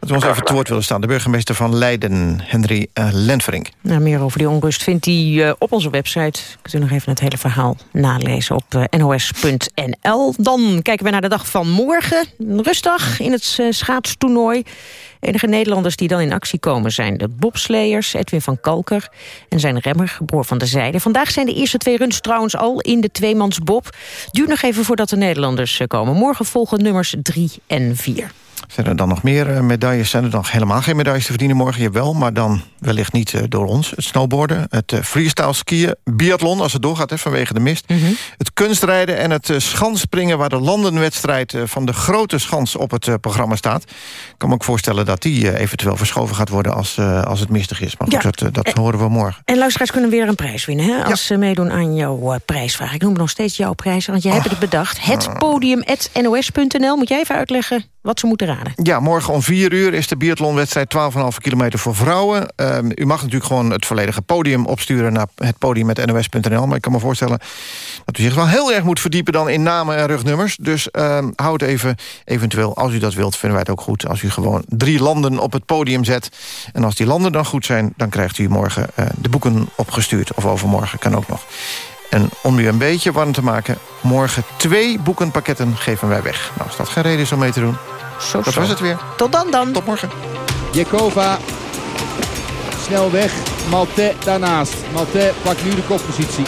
dat u ons even te woord willen staan. De burgemeester van Leiden, Henry Lenverink. Nou, meer over die onrust vindt u op onze website. Kunt u nog even het hele verhaal nalezen op nos.nl. Dan kijken we naar de dag van morgen. Rustdag in het schaatstoernooi. Enige Nederlanders die dan in actie komen zijn de bobsleiers... Edwin van Kalker en zijn remmer, geboor van de Zijde. Vandaag zijn de eerste twee runs trouwens al in de tweemansbob. Duurt nog even voordat de Nederlanders komen. Morgen volgen nummers 3 en 4. Zijn er dan nog meer eh, medailles? Zijn er dan helemaal geen medailles te verdienen morgen? Je wel, maar dan wellicht niet eh, door ons. Het snowboarden, het eh, freestyle skiën, biathlon als het doorgaat hè, vanwege de mist. Mhm. Het kunstrijden en het schansspringen... waar de landenwedstrijd van de grote schans op het programma staat. Ik kan me ook voorstellen dat die eventueel verschoven gaat worden... als, als het mistig is. Maar goed, dat, dat horen we morgen. En luisteraars kunnen weer een prijs winnen hè? als ze meedoen aan jouw prijsvraag. Ik noem nog steeds jouw prijs, want jij hebt het bedacht. Het podium.nos.nl. Moet jij even uitleggen wat ze moeten raden. Ja, morgen om 4 uur is de biathlonwedstrijd 12,5 kilometer voor vrouwen. Um, u mag natuurlijk gewoon het volledige podium opsturen... naar het podium met nos.nl. Maar ik kan me voorstellen dat u zich wel heel erg moet verdiepen... dan in namen en rugnummers. Dus um, houd even, eventueel, als u dat wilt, vinden wij het ook goed... als u gewoon drie landen op het podium zet. En als die landen dan goed zijn, dan krijgt u morgen uh, de boeken opgestuurd. Of overmorgen, kan ook nog. En om u een beetje warm te maken... morgen twee boekenpakketten geven wij weg. Nou, als dat geen reden is om mee te doen... Zo, dat was het weer. Tot dan dan. Tot morgen. Jekova. Snel weg. Malte daarnaast. Malte pakt nu de koppositie.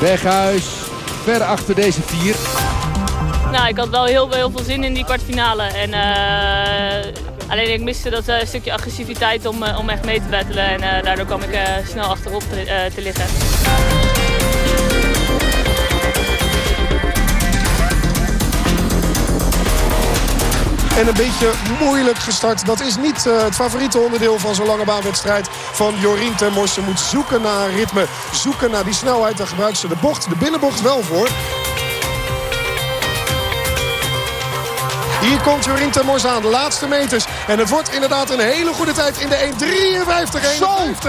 Weghuis. Ver achter deze vier. Nou, ik had wel heel, heel veel zin in die kwartfinale. En, uh, alleen ik miste dat uh, stukje agressiviteit om, uh, om echt mee te battelen. En daardoor kwam ik snel achterop te, te liggen. En een beetje moeilijk gestart. Dat is niet uh, het favoriete onderdeel van zo'n lange baanwedstrijd van Jorien Termors. Ze moet zoeken naar ritme, zoeken naar die snelheid. Daar gebruikt ze de bocht, de binnenbocht wel voor. Hier komt Jorien Termors aan, de laatste meters. En het wordt inderdaad een hele goede tijd in de 1.53-51.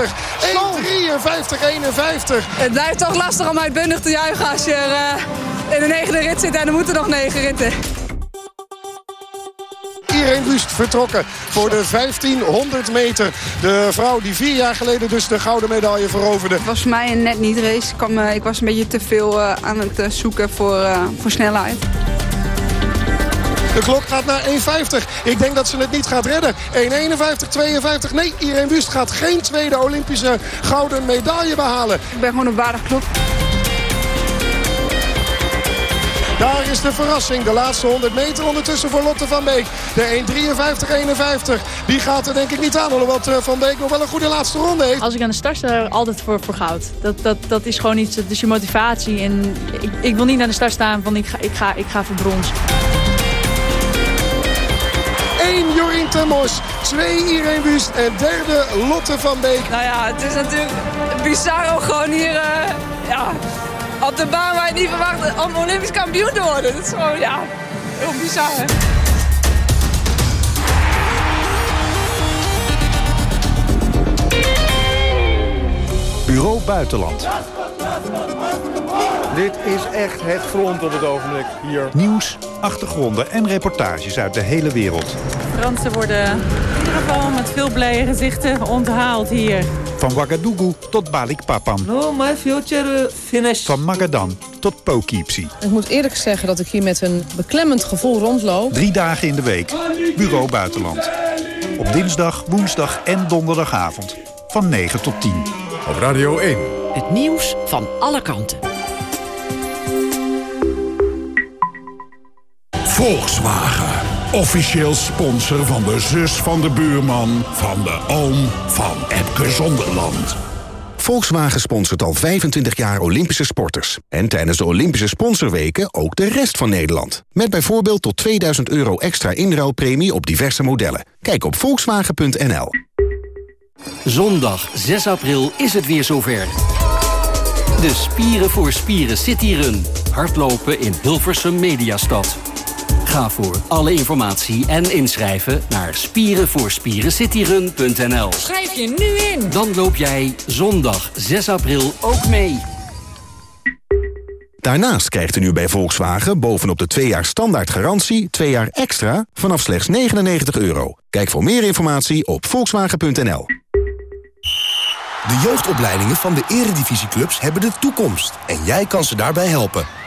1.53-51. Het blijft toch lastig om uitbundig te juichen als je uh, in de negende rit zit. En er moeten nog negen ritten. Irene Wust vertrokken voor de 1500 meter. De vrouw die vier jaar geleden dus de gouden medaille veroverde. Het was voor mij een net niet race. Ik, kwam, ik was een beetje te veel uh, aan het uh, zoeken voor, voor snelheid. De klok gaat naar 1.50. Ik denk dat ze het niet gaat redden. 1.51, 52. Nee, Irene Wust gaat geen tweede Olympische gouden medaille behalen. Ik ben gewoon een waardig klok. Daar is de verrassing. De laatste 100 meter ondertussen voor Lotte van Beek. De 1.53-51. Die gaat er denk ik niet aan. Hoewel Van Beek nog wel een goede laatste ronde heeft. Als ik aan de start sta, altijd voor, voor goud. Dat, dat, dat is gewoon iets, dat is je motivatie. En ik, ik wil niet aan de start staan van ik ga, ik ga, ik ga voor brons. 1 Jorien Termos, 2 Irene Wust en derde Lotte van Beek. Nou ja, het is natuurlijk bizar om gewoon hier... Uh, ja, op de baan waar je niet verwacht om Olympisch kampioen te worden. Dat is gewoon, ja, heel bizar, hè? Bureau Buitenland. Dit is echt het front op het ogenblik hier. Nieuws, achtergronden en reportages uit de hele wereld. Fransen worden in ieder geval met veel blije gezichten onthaald hier. Van Ouagadougou tot Balikpapan. No, my future finish. Van Magadan tot Poughkeepsie. Ik moet eerlijk zeggen dat ik hier met een beklemmend gevoel rondloop. Drie dagen in de week. Bureau Buitenland. Op dinsdag, woensdag en donderdagavond. Van 9 tot 10. Op Radio 1. Het nieuws van alle kanten. Volkswagen. Officieel sponsor van de zus van de buurman... van de oom van Epke Zonderland. Volkswagen sponsort al 25 jaar Olympische sporters. En tijdens de Olympische sponsorweken ook de rest van Nederland. Met bijvoorbeeld tot 2000 euro extra inruilpremie op diverse modellen. Kijk op volkswagen.nl. Zondag 6 april is het weer zover. De Spieren voor Spieren Cityrun. Hardlopen in Hilversum Mediastad. Ga voor alle informatie en inschrijven naar spierenvoorspierencityrun.nl. Schrijf je nu in. Dan loop jij zondag 6 april ook mee. Daarnaast krijgt u nu bij Volkswagen bovenop de 2 jaar standaard garantie... 2 jaar extra vanaf slechts 99 euro. Kijk voor meer informatie op volkswagen.nl. De jeugdopleidingen van de eredivisieclubs hebben de toekomst. En jij kan ze daarbij helpen.